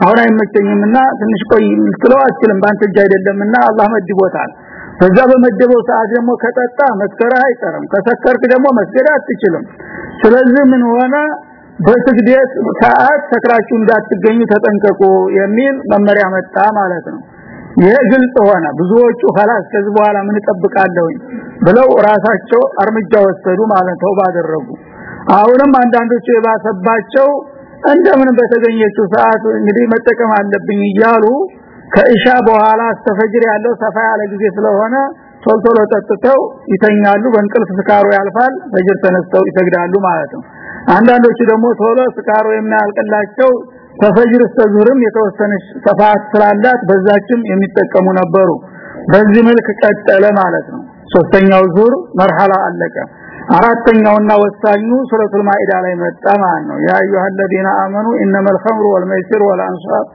አሁን አይመቸኝምና ትንሽ ቆይ ልትለው አትችልም። ባንተ እጅ አይደለምና አላህ መድቦታል። በዛ በመደበው ሰዓት ደግሞ ከጠጣ መስከራ አይቀርም። ከሰከርክ ደግሞ መስገድ አትችልም። ስለዚህ ምን ሆነ በስግደት ሰዓት ሰክራችሁ እንዳትገኙ ተጠንቀቁ የሚል መመሪያ መጣ ማለት ነው ይሄ ግልጽ ሆነ ብዙዎቹ خلاص ከዚህ በኋላ ምን ተጠብቃለሁ ብለው ራሳቸው እርምጃ ወሰዱ ማለት ነው ባደረጉ አሁንም አንዳንዶቹ የባሰባቸው እንደምን በተገኘችው ሰዓት እንግዲህ መጠቀም አለብኝ እያሉ ከኢሻ በኋላ አስተፈጅር ያለው ሰፋ ያለ ጊዜ ስለሆነ ቶልቶሎ ጠጥተው ይተኛሉ በእንቅልፍ ስካሩ ያልፋል ፈጅር ተነስተው ይሰግዳሉ ማለት ነው አንዳንዶቹ ደግሞ ቶሎ ስካሩ የሚያልቅላቸው ተፈጅር ስተዙርም የተወሰነች ሰፋት ስላላት በዛችም የሚጠቀሙ ነበሩ በዚህ መልክ ቀጠለ ማለት ነው ሶስተኛው ዙር መርሐላ አለቀ አራተኛውና ወሳኙ ሱረቱል ማኢዳ ላይ መጣ ማለት ነው ያ አዩሃ الذين امنوا انما الخمر والميسر والانصاب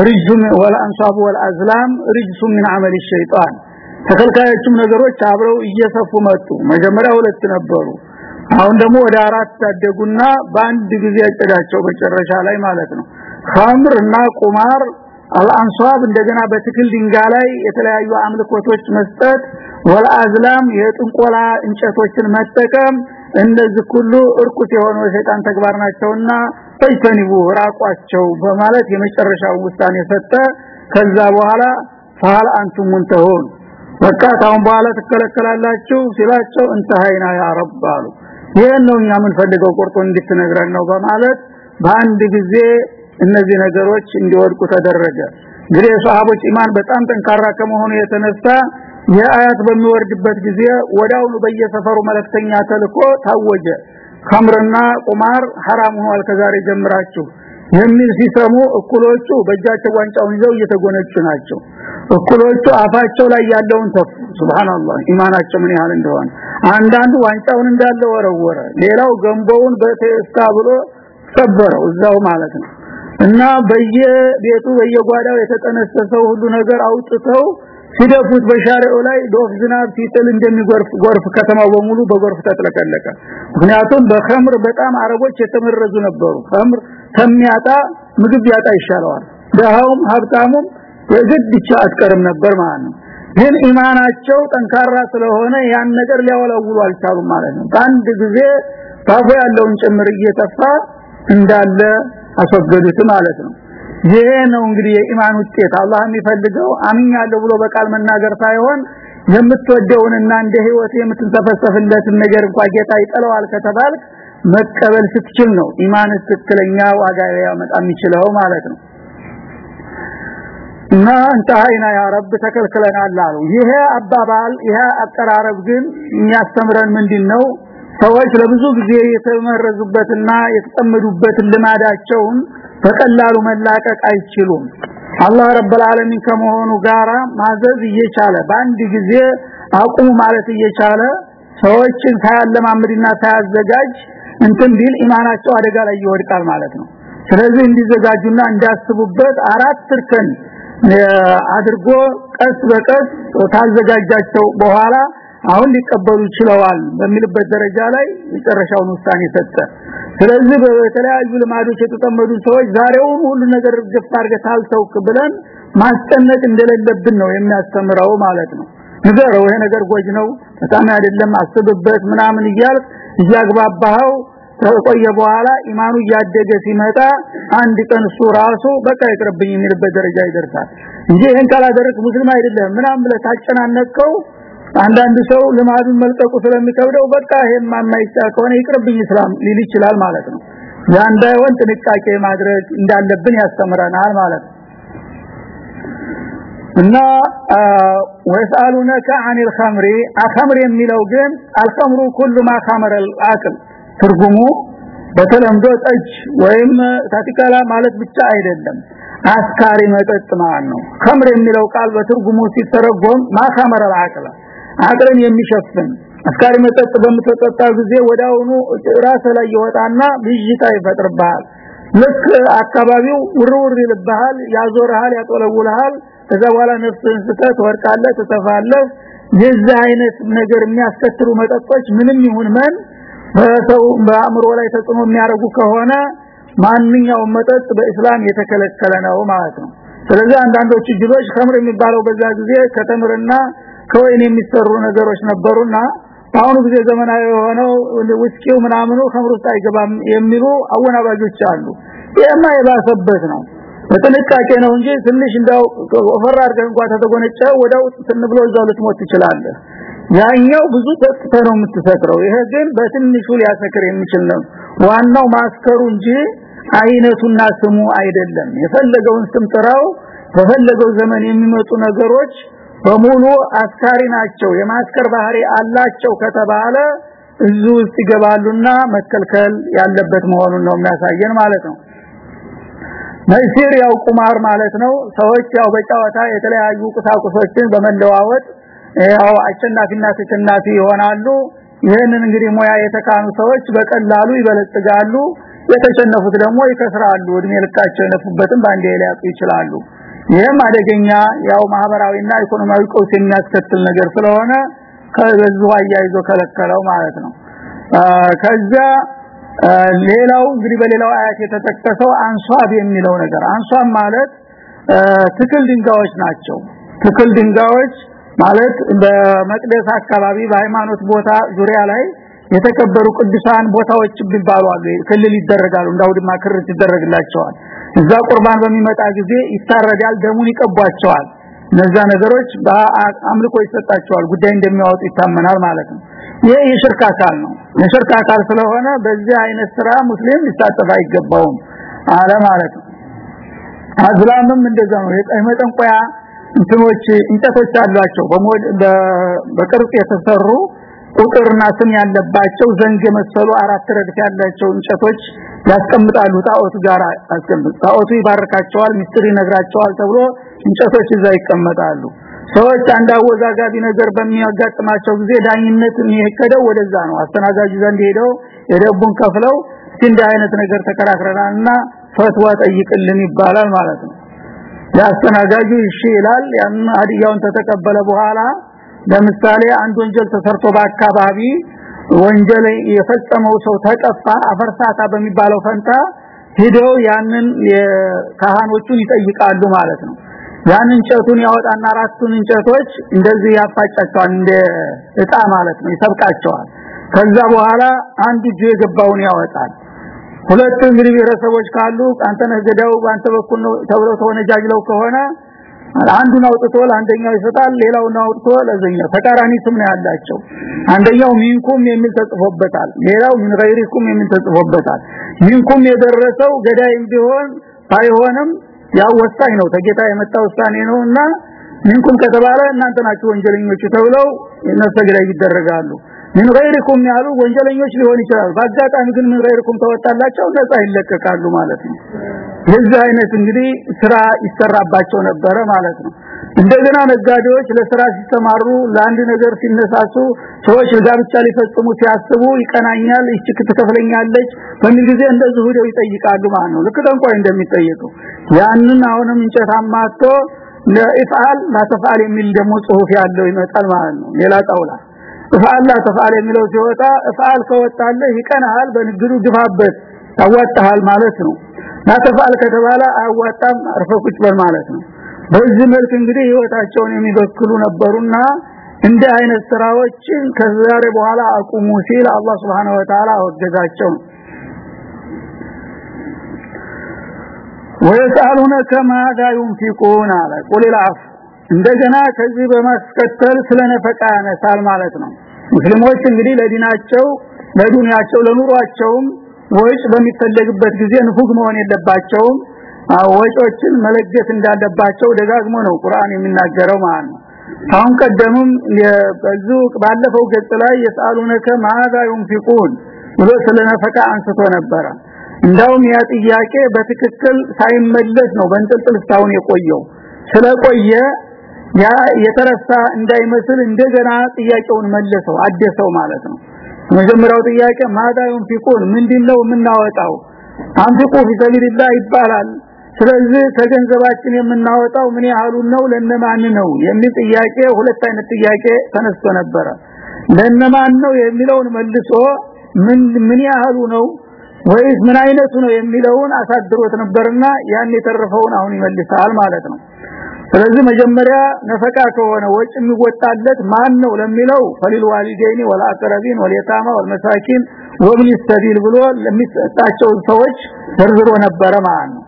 رجس والانصاب والازلام رجس من عمل الشيطان ተከልካዮችም ነገሮች አብረው እየሰፉ መጡ መጀመሪያ ሁለት ነበሩ አሁን ደግሞ ወደ አራት ታደጉና በአንድ ጊዜ ያጨዳቸው መጨረሻ ላይ ማለት ነው። ኸምር እና ቁማር አልአንሷብ እንደገና በትክል ድንጋይ ላይ የተለያዩ አምልኮቶች መስጠት ወልአዝላም የጥንቆላ እንጨቶችን መጠቀም እነዚህ ሁሉ እርኩስ የሆኑ የሸይጣን ተግባር ናቸውና ፈይተኒቡ ራቋቸው በማለት የመጨረሻው ውሳኔ ሰጠ። ከዛ በኋላ ፈሃል አንቱም ሙንተሁን በቃ ታውን በኋላ ትከለከላላችሁ ሲላቸው እንተሃይና ያ ረብ አሉ ይሄን ነው እኛ የምንፈልገው ቁርጡ እንድትነግረን ነው በማለት በአንድ ጊዜ እነዚህ ነገሮች እንዲወድቁ ተደረገ። እንግዲህ የሷሃቦች ኢማን በጣም ጠንካራ ከመሆኑ የተነሳ የአያት በሚወርድበት ጊዜ ወዳውኑ በየሰፈሩ መለክተኛ ተልኮ ታወጀ። ከምርና ቁማር ሐራም ሆኗል ከዛሬ ጀምራችሁ የሚል ሲሰሙ እኩሎቹ በእጃቸው ዋንጫውን ይዘው እየተጎነጩ ናቸው። እኩሎቹ አፋቸው ላይ ያለውን ተፉ። ሱብሃንአላህ! ኢማናቸው ምን ያህል እንደሆነ። አንዳንዱ ዋንጫውን እንዳለ ወረወረ ሌላው ገንቦውን በቴስታ ብሎ ሰበረው። እዛው ማለት ነው። እና በየቤቱ በየጓዳው የተጠነሰሰው ሁሉ ነገር አውጥተው ሲደፉት በሻሪው ላይ ዶፍ ዝናብ ሲጥል እንደሚጎርፍ ጎርፍ ከተማው በሙሉ በጎርፍ ተጥለቀለቀ። ምክንያቱም በኸምር በጣም አረቦች የተመረዙ ነበሩ። ኸምር ከሚያጣ ምግብ ያጣ ይሻለዋል። ደሃውም ሀብታሙም የግድ ብቻ አትቀርም ነበር ማለት ነው። ግን ኢማናቸው ጠንካራ ስለሆነ ያን ነገር ሊያወላውሉ አልቻሉም ማለት ነው። በአንድ ጊዜ ታፎ ያለውን ጭምር እየተፋ እንዳለ አስወገዱት ማለት ነው ይሄ ነው እንግዲህ የኢማን ውጤት። አላህ የሚፈልገው አምኛለሁ ብሎ በቃል መናገር ሳይሆን የምትወደውንና እንደ ህይወት የምትንተፈሰፍለትን ነገር እንኳን ጌታ ይጠለዋል ከተባል መቀበል ስትችል ነው ኢማን ትክክለኛ ዋጋ ያመጣ የሚችለው ማለት ነው። እና እንተሃይና ያ ረብ ተከልክለናል አሉ። ይሄ አባባል ይሄ አቀራረብ ግን የሚያስተምረን ምንድነው? ሰዎች ለብዙ ጊዜ የተመረዙበትና የተጠመዱበትን ልማዳቸውን በቀላሉ መላቀቅ አይችሉም። አላህ ረብል ዓለሚን ከመሆኑ ጋራ ማዘዝ እየቻለ በአንድ ጊዜ አቁሙ ማለት እየቻለ ሰዎችን ሳያለማምድና ሳያዘጋጅ እንትን ቢል ኢማናቸው አደጋ ላይ ይወድቃል ማለት ነው። ስለዚህ እንዲዘጋጁና እንዲያስቡበት አራት እርከን አድርጎ ቀስ በቀስ ታዘጋጃቸው በኋላ አሁን ሊቀበሉ ይችላል በሚልበት ደረጃ ላይ መጨረሻውን ውሳኔ ሰጠ ስለዚህ በተለያዩ ልማዶች የተጠመዱ ሰዎች ዛሬውን ሁሉ ነገር አድርገህ ታልተውክ ብለን ማስጨነቅ እንደሌለብን ነው የሚያስተምረው ማለት ነው። ንገረው ይሄ ነገር ጎጅ ነው በጣም አይደለም አስብበት ምናምን እያልክ እያግባባኸው ከቆየ በኋላ ኢማኑ እያደገ ሲመጣ አንድ ቀን እሱ ራሱ በቃ ይቅርብኝ የሚልበት ደረጃ ይደርሳል። እንጂ ይሄን ካላደረክ ሙስሊም አይደለም ምናምን ብለህ ታጨናነቀው አንዳንድ ሰው ልማዱን መልቀቁ ስለሚከብደው በቃ ይሄን ከሆነ ይቅርብኝ እስላም ሊል ይችላል ማለት ነው። ያ እንዳይሆን ጥንቃቄ ማድረግ እንዳለብን ያስተምረናል ማለት ነው። እና ወይሳሉነከ አኒል ኸምሪ አኸምር የሚለው ግን አልኸምሩ ኩሉ ማ ኸመረ አልአቅል ትርጉሙ በተለምዶ ጠጅ ወይም ታቲካላ ማለት ብቻ አይደለም። አስካሪ መጠጥ ማለት ነው። ኸምር የሚለው ቃል በትርጉሙ ሲተረጎም ማ ኸመረ አልአቅል አቅልን የሚሸፍን አስካሪ መጠጥ በምትጠጣ ጊዜ ወዳውኑ ራስ ላይ ይወጣና ብዥታ ይፈጥርብሃል። ልክ አካባቢው ውርውር ይልብሃል ያዞርሃል ያጦለውልሃል። ከዛ በኋላ ነፍስን ስተት ወርቃለህ ተተፋለህ የዚህ አይነት ነገር የሚያስከትሉ መጠጦች ምንም ይሁን ምን በሰው በአእምሮ ላይ ተጽዕኖ የሚያደርጉ ከሆነ ማንኛውም መጠጥ በእስላም የተከለከለ ነው ማለት ነው። ስለዚህ አንዳንዶቹ ጅሎች ከምር የሚባለው በዛ ጊዜ ከተምርና ከወይን የሚሰሩ ነገሮች ነበሩና በአሁኑ ጊዜ ዘመናዊ የሆነው ውስኪው ምናምኑ ከምር ውስጥ አይገባም የሚሉ አወናባጆች አሉ። ይሄማ የባሰበት ነው። በጥንቃቄ ነው እንጂ ትንሽ እንዳው ወፈራ አድርገህ እንኳን ተተጎነጨ ወዳው ስንብሎ እዛው ልትሞት ትችላለህ። ያኛው ብዙ ጠጥተ ነው የምትሰክረው ይሄ ግን በትንሹ ሊያሰክር የሚችል ነው። ዋናው ማስከሩ እንጂ አይነቱና ስሙ አይደለም። የፈለገውን ስም ጥራው በፈለገው ዘመን የሚመጡ ነገሮች በሙሉ አስካሪ ናቸው የማስከር ባህሪ አላቸው ከተባለ እዙ ውስጥ ይገባሉና መከልከል ያለበት መሆኑን ነው የሚያሳየን ማለት ነው። መይሲር ያው ቁማር ማለት ነው። ሰዎች ያው በጨዋታ የተለያዩ ቁሳቁሶችን በመለዋወጥ ያው አሸናፊና ተሸናፊ ይሆናሉ። ይሄንን እንግዲህ ሙያ የተካኑ ሰዎች በቀላሉ ይበለጽጋሉ። የተሸነፉት ደግሞ ይከስራሉ እድሜ ልካቸው የነፉበትን ባንዴ ሊያጡ ይችላሉ ይሄም አደገኛ ያው ማህበራዊና ኢኮኖሚያዊ ቀውስ የሚያስከትል ነገር ስለሆነ ከበዙ አያይዞ ከለከለው ማለት ነው። ከዛ ሌላው እንግዲህ በሌላው አያት የተጠቀሰው አንሷብ የሚለው ነገር። አንሷብ ማለት ትክል ድንጋዮች ናቸው። ትክል ድንጋዮች ማለት በመቅደስ አካባቢ በሃይማኖት ቦታ ዙሪያ ላይ የተከበሩ ቅዱሳን ቦታዎች ቢባሉ አሉ። ክልል ይደረጋሉ እንዳውድማ ክርት ይደረግላቸዋል እዛ ቁርባን በሚመጣ ጊዜ ይታረዳል ደሙን ይቀቧቸዋል። እነዛ ነገሮች በአምልኮ ይሰጣቸዋል ጉዳይ እንደሚያወጡ ይታመናል ማለት ነው። ይሄ የሽርክ አካል ነው። የሽርክ አካል ስለሆነ በዚህ አይነት ስራ ሙስሊም ሊሳተፍ አይገባውም አለ ማለት ነው። አዝላምም እንደዛ ነው። የመጠንቆያ እንትኖች እንጨቶች አሏቸው። በቅርጽ የተሰሩ ቁጥርና ስም ያለባቸው ዘንግ የመሰሉ አራት ረድፍ ያላቸው እንጨቶች ያስቀምጣሉ። ጣዖት ጋር አስቀምጥ ጣዖቱ ይባርካቸዋል ሚስጥር ይነግራቸዋል ተብሎ እንጨቶች እዛ ይቀመጣሉ። ሰዎች አንድ አወዛጋቢ ነገር በሚያጋጥማቸው ጊዜ ዳኝነት የሚሄደው ወደዛ ነው። አስተናጋጁ ዘንድ ሄደው የደቡን ከፍለው እንደ አይነት ነገር ተከራክረናልና ፈትዋ ጠይቅልን ይባላል ማለት ነው። ያስተናጋጁ እሺ ይላል። ያን አዲያውን ተተቀበለ በኋላ ለምሳሌ አንድ ወንጀል ተሰርቶ በአካባቢ ወንጀል የፈጸመው ሰው ተቀፋ አፈርሳታ በሚባለው ፈንታ ሄደው ያንን ካህኖቹን ይጠይቃሉ ማለት ነው። ያን እንጨቱን ያወጣና አራቱን እንጨቶች እንደዚህ ያፋጫቸዋል እንደ እጣ ማለት ነው ይሰብቃቸዋል። ከዛ በኋላ አንዱ እጁ የገባውን ያወጣል። ሁለት እንግዲህ ብሔረሰቦች ካሉ አንተ ነህ ገዳው አንተ በኩል ነው ተብለው ተወነጃጅለው ከሆነ አንዱን አውጥቶ ለአንደኛው ይሰጣል ሌላውን አውጥቶ ለዘኛው። ተቃራኒ ስም ነው ያላቸው። አንደኛው ሚንኩም የሚል ተጽፎበታል ሌላው ምን የሚል ተጽፎበታል። ሚንኩም የደረሰው ገዳይም ቢሆን ባይሆንም ያው ወሳኝ ነው ተጌታ የመጣ ውሳኔ ነውና ሚንኩም ከተባለ እናንተ ናችሁ ወንጀለኞች ተብለው ነፍሰ ገዳይ ይደረጋሉ ምን ገይሪኩም ያሉ ወንጀለኞች ሊሆን ይችላል። በአጋጣሚ ግን ምን ገይሪኩም ተወጣላቸው ነፃ ይለቀቃሉ ማለት ነው። የዚህ አይነት እንግዲህ ስራ ይሰራባቸው ነበረ ማለት ነው። እንደገና ነጋዴዎች ለስራ ሲሰማሩ ለአንድ ነገር ሲነሳሱ ሰዎች ለጋብቻ ሊፈጽሙ ሲያስቡ ይቀናኛል እቺ ትከፍለኛለች በሚል ጊዜ እንደዚህ ሄደው ይጠይቃሉ ማለት ነው። ልክ ጠንቋይ እንደሚጠየቀው ያንን አሁንም እንጨት አማቶ ላተፋል የሚል ደግሞ ጽሁፍ ያለው ይመጣል ማለት ነው። ሌላ ጣውላ ኢፍዓል ላተፋል የሚለው ሲወጣ ኢፍዓል ከወጣለ ይቀናል በንግዱ ግፋበት ታዋጣሃል ማለት ነው ላተፋል ከተባለ አዋጣም አርፈቁጭ በል ማለት ነው በዚህ መልክ እንግዲህ ህይወታቸውን የሚበክሉ ነበሩና እንደ አይነት ስራዎችን ከዛሬ በኋላ አቁሙ ሲል አላህ Subhanahu Wa Ta'ala አወገዛቸው ወይሳሉነከ ማዳ ይንፊቁን አለ ቁል العف እንደገና ከዚህ በማስከተል ስለነፈቃ ያነሳል ማለት ነው። ሙስሊሞች እንግዲህ ለዲናቸው ለዱንያቸው ለኑሯቸውም ወጭ በሚፈለግበት ጊዜ ንፉግ መሆን የለባቸውም። ወጮችን መለገስ እንዳለባቸው ደጋግሞ ነው ቁርአን የሚናገረው ማለት ነው። አሁን ቀደምም በዙ ባለፈው ገጽ ላይ የሳሉነከ ማዛ ይንፊቁን ብሎ ስለነፈቃ አንስቶ ነበረ። እንዳውም ያ ጥያቄ በትክክል ሳይመለስ ነው በእንጥልጥል እስካሁን የቆየው። ስለቆየ ያ የተረሳ እንዳይመስል እንደገና ጥያቄውን መለሰው አደሰው ማለት ነው። መጀመሪያው ጥያቄ ማዳ ይንፊቁን ምንድነው የምናወጣው? አንፊቁ ፊሰቢልላህ ይባላል። ስለዚህ ከገንዘባችን የምናወጣው ምን ያህሉ ነው? ለነማን ነው? የሚል ጥያቄ ሁለት አይነት ጥያቄ ተነስቶ ነበረ። ለነማን ነው የሚለውን መልሶ ምን ምን ያህሉ ነው? ወይስ ምን አይነቱ ነው የሚለውን አሳድሮት ነበርና ያን የተረፈውን አሁን ይመልሳል ማለት ነው ስለዚህ መጀመሪያ ነፈቃ ከሆነ ወጭ የሚወጣለት ማን ነው ለሚለው ፈሊል ዋሊደይኒ ወልአቅረቢን ወልየታማ ወልመሳኪን ወብን ሰቢል ብሎ ለሚሰጣቸው ሰዎች ዘርዝሮ ነበረ ማለት ነው።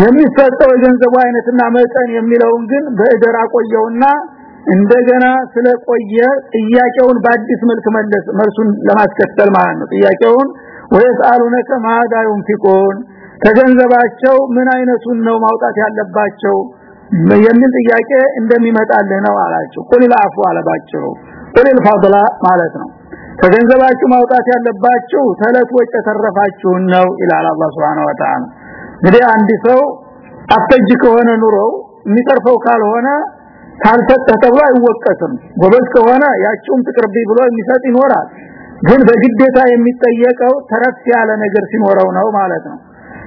የሚሰጠው የገንዘቡ አይነትና መጠን የሚለውን ግን በእደራ ቆየውና እንደገና ስለቆየ ጥያቄውን በአዲስ መልክ መለስ መልሱን ለማስከተል ማለት ነው። ጥያቄውን ወይስአሉነከ ማዳ ይንፊቁን ከገንዘባቸው ምን አይነቱን ነው ማውጣት ያለባቸው የሚል ጥያቄ እንደሚመጣልህ ነው አላቸው። ቁሊል አፉ አለባቸው ቁል ፈضላ ማለት ነው። ከገንዘባችሁ ማውጣት ያለባችሁ ተለት ወጭ ተረፋችሁን ነው ይላል አላህ Subhanahu Wa Ta'ala እንግዲህ አንድ ሰው አስተጅ ከሆነ ኑሮ የሚጠርፈው ካልሆነ ካልሰጠህ ተብሎ አይወቀስም። ጎበዝ ከሆነ ያችሁም ትቅርቢ ብሎ የሚሰጥ ይኖራል። ግን በግዴታ የሚጠየቀው ተረፍ ያለ ነገር ሲኖረው ነው ማለት ነው።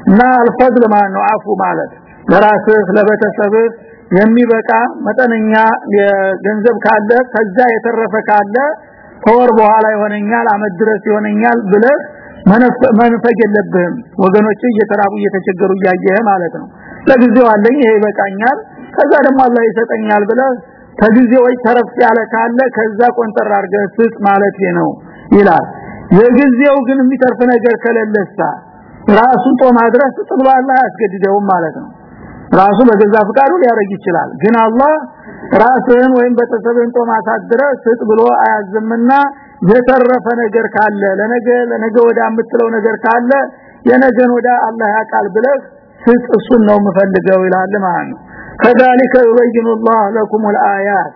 እና አልፈድል ማለት ነው አፉ ማለት ለራስህ ለቤተሰብህ የሚበቃ መጠነኛ የገንዘብ ካለ ከዛ የተረፈ ካለ ከወር በኋላ ይሆነኛል አመት ድረስ ይሆነኛል ብለህ መንፈግ የለብህም። ወገኖች እየተራቡ እየተቸገሩ እያየህ ማለት ነው። ለጊዜው አለኝ ይሄ ይበቃኛል። ከዛ ደግሞ አላህ ይሰጠኛል ብለህ ከጊዜዎች ተረፍ ያለ ካለ ከዛ ቆንጠር አድርገህ ስጥ ማለት ነው ይላል። የጊዜው ግን የሚተርፍ ነገር ከሌለሳ ራሱን ጦም ማድረስ አላህ ያስገድደውም ማለት ነው ራሱ በገዛ ፍቃዱ ሊያረግ ይችላል። ግን አላህ ራስን ወይም በተሰበን ጦም ስጥ ብሎ አያዝምና የተረፈ ነገር ካለ ለነገ ለነገ ወዳ የምትለው ነገር ካለ የነገን ወዳ አላህ ያቃል ብለህ ስጥ እሱን ነው የምፈልገው ይላል ማለት ነው። كذلك يبين الله لكم الآيات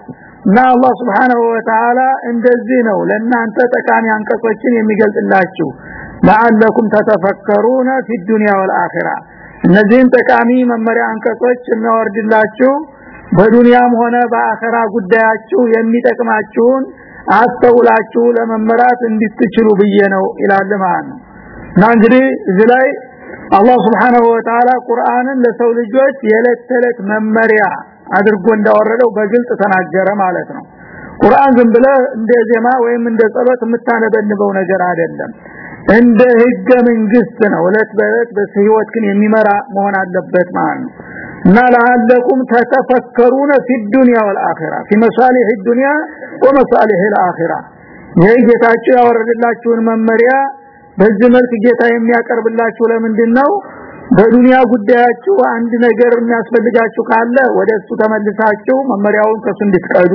እና አላህ Subhanahu Wa እንደዚህ ነው ለእናንተ ጠቃሚ አንቀጾችን የሚገልጽላችሁ። ለአለኩም ተተፈከሩና في الدنيا والآخرة እነዚህን ጠቃሚ መመሪያ አንቀጾች እናወርድላችሁ በዱንያም ሆነ በአኸራ ጉዳያችሁ የሚጠቅማችሁን አስተውላችሁ ለመመራት እንድትችሉ ብዬ ነው ይላል ማለት ነው። እና እንግዲህ እዚህ ላይ አላህ Subhanahu Wa ቁርአንን ለሰው ልጆች የዕለት ተዕለት መመሪያ አድርጎ እንዳወረደው በግልጽ ተናገረ ማለት ነው። ቁርአን ዝም ብለ እንደ ዜማ ወይም እንደ ጸሎት የምታነበንበው ነገር አይደለም እንደ ህገ መንግስት ነው እለት በእለት በህይወት ግን የሚመራ መሆን አለበት ማለት ነው እና ለአለኩም ተተፈከሩነ في الدنيا والاخره في مصالح الدنيا ومصالح الاخره ይህ ጌታችሁ ያወረደላችሁን መመሪያ በዚህ መልክ ጌታ የሚያቀርብላችሁ ለምንድን ነው በዱንያ ጉዳያችሁ አንድ ነገር የሚያስፈልጋችሁ ካለ ወደ እሱ ተመልሳችሁ መመሪያውን ከሱ እንድትቀዱ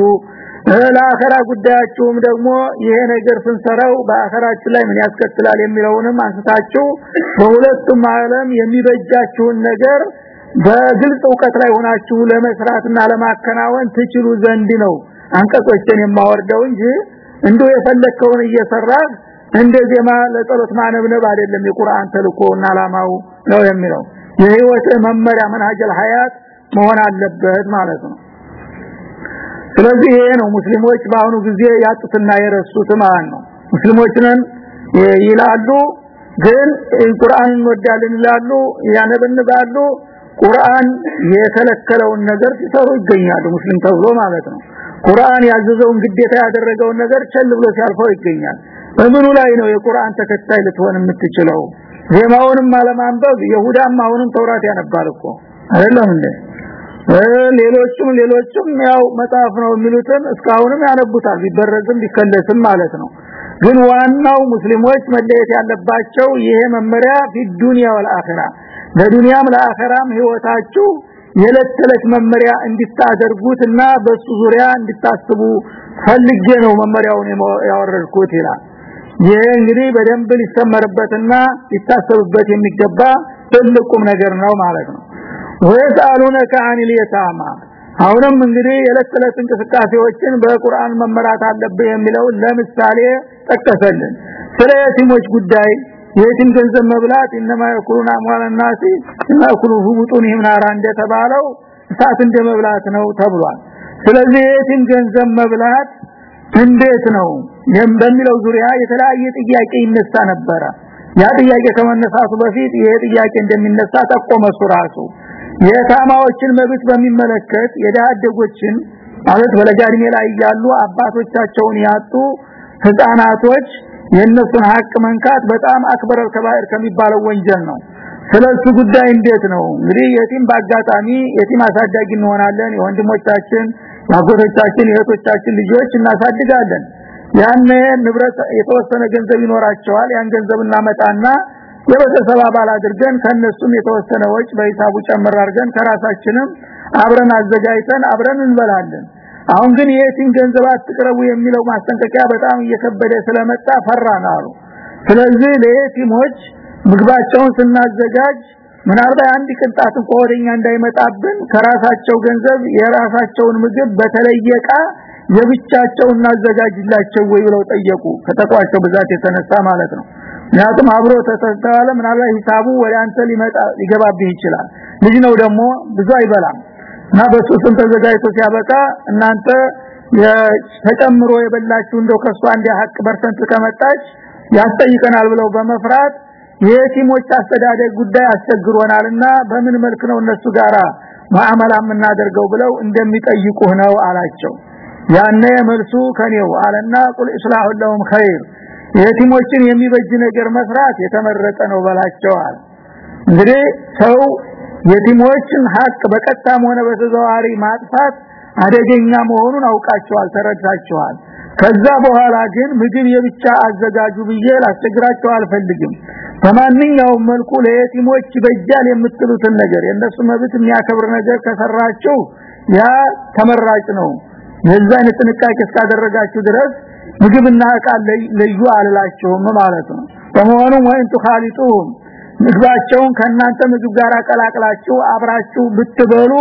ለአኸራ ጉዳያችሁም ደግሞ ይሄ ነገር ስንሰራው በአኸራችን ላይ ምን ያስከትላል የሚለውንም አንስታችሁ በሁለቱም ዓለም የሚበጃችሁን ነገር በግልጽ ዕውቀት ላይ ሆናችሁ ለመስራትና ለማከናወን ትችሉ ዘንድ ነው አንቀጾችን የማወርደው እንጂ እንደው የፈለከውን እየሰራህ እንደዚህማ ለጸሎት ማነብነብ አይደለም የቁርአን ተልኮና አላማው ነው የሚለው። የህይወት መመሪያ መንሃጀል ሀያት መሆን አለበት ማለት ነው ስለዚህ ይሄ ነው ሙስሊሞች በአሁኑ ጊዜ ያጡትና የረሱት ማለት ነው። ሙስሊሞችንን ይላሉ ግን ቁርአን እንወዳለን ይላሉ ያነብንባሉ ቁርአን የተከለከለውን ነገር ሲሰሩ ይገኛሉ ሙስሊም ተብሎ ማለት ነው። ቁርአን ያዘዘውን ግዴታ ያደረገውን ነገር ቸል ብሎ ሲያልፈው ይገኛል። በምኑ ላይ ነው የቁርአን ተከታይ ልትሆን የምትችለው? ዜማውንም አለማንበብ ይሁዳም አሁንም ተውራት ያነባል እኮ። አይደለም እንዴ ሌሎችም ሌሎችም ያው መጽሐፍ ነው የሚሉትን እስካሁንም ያነቡታል። ቢበረዝም ቢከለስም ማለት ነው። ግን ዋናው ሙስሊሞች መለየት ያለባቸው ይሄ መመሪያ ፊዱንያ ወልአኺራ ለዱንያም ለአኺራም ህይወታችሁ የለት ተለት መመሪያ እንድታደርጉትና በሱ ዙሪያ እንድታስቡ ፈልጌ ነው መመሪያውን ያወረድኩት ይላል። ይሄ እንግዲህ በደንብ ሊሰመርበትና ሊታሰብበት የሚገባ ትልቁም ነገር ነው ማለት ነው ወይሳሉነከ አኒል አሁንም እንግዲህ የዕለት ተዕለት እንቅስቃሴዎችን በቁርአን መመራት አለብህ የሚለው ለምሳሌ ጠቀሰልን። ስለ የቲሞች ጉዳይ የቲም ገንዘብ መብላት እነማ የኩሉና አምዋለናሲ እናኩሉ ሁቡጡንህም ናራ እንደተባለው እሳት እንደመብላት ነው ተብሏል። ስለዚህ የቲም ገንዘብ መብላት እንዴት ነው? በሚለው ዙሪያ የተለያየ ጥያቄ ይነሳ ነበረ። ያ ጥያቄ ከመነሳቱ በፊት ይሄ ጥያቄ እንደሚነሳ ጠቆመ ራሱ የታማዎችን መብት በሚመለከት የዳደጎችን ማለት እድሜ ላይ ያሉ አባቶቻቸውን ያጡ ህፃናቶች የነሱን ሀቅ መንካት በጣም አክበረል ከባይር ከሚባለው ወንጀል ነው። ስለሱ ጉዳይ እንዴት ነው? እንግዲህ የቲም ባጋጣሚ የቲም አሳዳጊ እንሆናለን። የወንድሞቻችን ያጎቶቻችን የእህቶቻችን ልጆች እናሳድጋለን። ያን ንብረት የተወሰነ ገንዘብ ይኖራቸዋል። ያን ገንዘብ እናመጣና የቤተሰብ አባል አድርገን ከነሱም የተወሰነ ወጭ በሂሳቡ ጨምር አድርገን ከራሳችንም አብረን አዘጋጅተን አብረን እንበላለን። አሁን ግን የቲም ገንዘብ አትቅረቡ የሚለው ማስጠንቀቂያ በጣም እየከበደ ስለመጣ ፈራን አሉ። ስለዚህ ለየቲሞች ምግባቸውን ስናዘጋጅ ምናልባት አንድ ቅንጣት እንኳን ወደኛ እንዳይመጣብን ከራሳቸው ገንዘብ የራሳቸውን ምግብ በተለየ ዕቃ የብቻቸው እናዘጋጅላቸው ወይ ብለው ጠየቁ። ከተቋቸው ብዛት የተነሳ ማለት ነው ምክንያቱም አብሮ ተሰጥተዋለ ምናልባት ሂሳቡ ወደ አንተ ሊመጣ ሊገባብህ ይችላል። ልጅ ነው ደግሞ ብዙ አይበላም። እና በሱ ስም ተዘጋጅቶ ሲያበቃ እናንተ ተጨምሮ የበላችሁ እንደው ከሷ አንድ ሀቅ percent ከመጣች ያስጠይቀናል ብለው በመፍራት የቲሞች አስተዳደግ ጉዳይ አስቸግሮናልና በምን መልክ ነው እነሱ ጋራ معاملة የምናደርገው ብለው እንደሚጠይቁህ ነው አላቸው። ያነ መልሱ ከኔው አለና قل إصلاح لهم خير የቲሞችን የሚበጅ ነገር መስራት የተመረጠ ነው በላቸዋል። እንግዲህ ሰው የቲሞችን ሀቅ በቀጥታም ሆነ በተዘዋዋሪ ማጥፋት አደገኛ መሆኑን አውቃቸዋል ተረድታቸዋል። ከዛ በኋላ ግን ምግብ የብቻ አዘጋጁ ብዬ ላስቸግራቸው አልፈልግም። በማንኛውም መልኩ ለየቲሞች በጃል የምትሉትን ነገር የነሱ መብት የሚያከብር ነገር ከሰራችሁ ያ ተመራጭ ነው። የዛ አይነት ጥንቃቄ እስካደረጋችሁ ድረስ ምግብና ዕቃ ለዩ አልላችሁም ማለት ነው። በመሆኑም ወይን ተኻሊጡም ምግባቸውን ከናንተ ምግብ ጋር አቀላቅላችሁ አብራችሁ ብትበሉ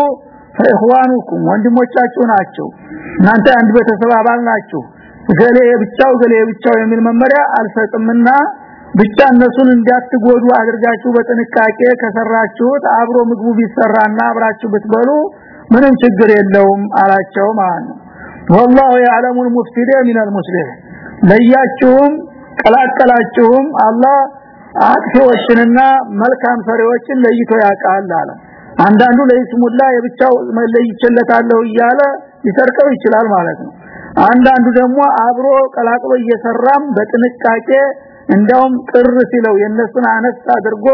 ፈኢኽዋኑኩም ወንድሞቻችሁ ናቸው እናንተ አንድ ቤተሰብ አባል ናችሁ። ገሌ ብቻው ገሌ ብቻው የሚል መመሪያ አልሰጥምና ብቻ እነሱን እንዳትጎዱ አድርጋችሁ በጥንቃቄ ከሰራችሁት አብሮ ምግቡ ቢሰራና አብራችሁ ብትበሉ ምንም ችግር የለውም አላቸው ማለት ነው والله يعلم المفسد من المصلح ለያችሁም ቀላቀላችሁም አላህ አጥፊዎችንና መልካም ሰሪዎችን ለይቶ ያውቃል አለ አንዳንዱ ለይስሙላ የብቻው መለይቸለታለሁ እያለ ሊሰርቀው ይችላል ማለት ነው አንዳንዱ ደግሞ አብሮ ቀላቅሎ እየሰራም በጥንቃቄ እንዳውም ቅር ሲለው የነሱን አነስ አድርጎ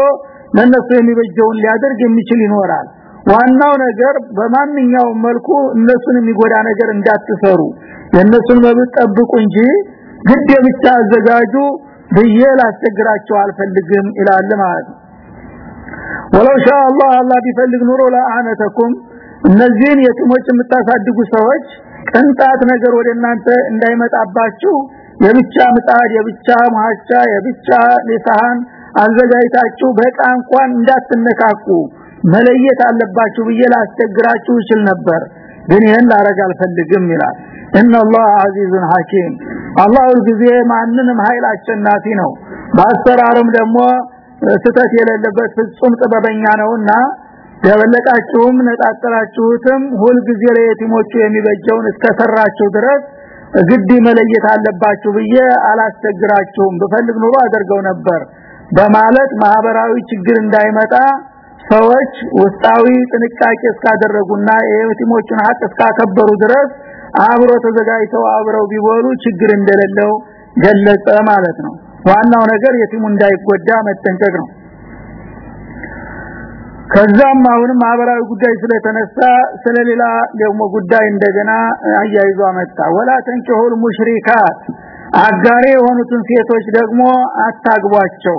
ለነሱ የሚበጀውን ሊያደርግ የሚችል ይኖራል ዋናው ነገር በማንኛውም መልኩ እነሱን የሚጎዳ ነገር እንዳትሰሩ የነሱን መብት ጠብቁ እንጂ ግድ የብቻ አዘጋጁ ብዬ ላስቸግራቸው አልፈልግም ይላል ማለት ነው። ወለው ሻ አላህ አላህ ቢፈልግ ኑሮ ለአነተኩም። እነዚህን የትሞች የምታሳድጉ ሰዎች ቅንጣት ነገር ወደ እናንተ እንዳይመጣባችሁ የብቻ ምጣድ የብቻ ማቻ የብቻ ሊሳሃን አዘጋጅታችሁ በቃ እንኳን እንዳትነካኩ መለየት አለባችሁ ብዬ ላስቸግራችሁ ይችላል ነበር ግን ይሄን ላረግ አልፈልግም ይላል። ኢነላህ አዚዙን ሐኪም። አላህ ሁልጊዜ ማንንም ኃይል ነው። ባሰራርም ደግሞ ስተት የሌለበት ፍጹም ጥበበኛ ነውና ያበለጣችሁም ነጣጠራችሁትም ሁልጊዜ ለየቲሞቹ የሚበጀውን እስከሰራችሁ ድረስ ግድ መለየት አለባችሁ ብዬ አላስቸግራችሁም። ብፈልግ ኑሮ አደርገው ነበር በማለት ማህበራዊ ችግር እንዳይመጣ ሰዎች ውስጣዊ ጥንቃቄ እስካደረጉና የየቲሞቹን ሀቅ እስካከበሩ ድረስ አብሮ ተዘጋጅተው አብረው ቢበሉ ችግር እንደሌለው ገለጸ ማለት ነው። ዋናው ነገር የቲሙ እንዳይጎዳ መጠንቀቅ ነው። ከዛም አሁንም ማህበራዊ ጉዳይ ስለተነሳ ስለሌላ ደግሞ ጉዳይ እንደገና አያይዞ አመጣ ወላ ተንከሁል ሙሽሪካት አጋሪ የሆኑትን ሴቶች ደግሞ አታግቧቸው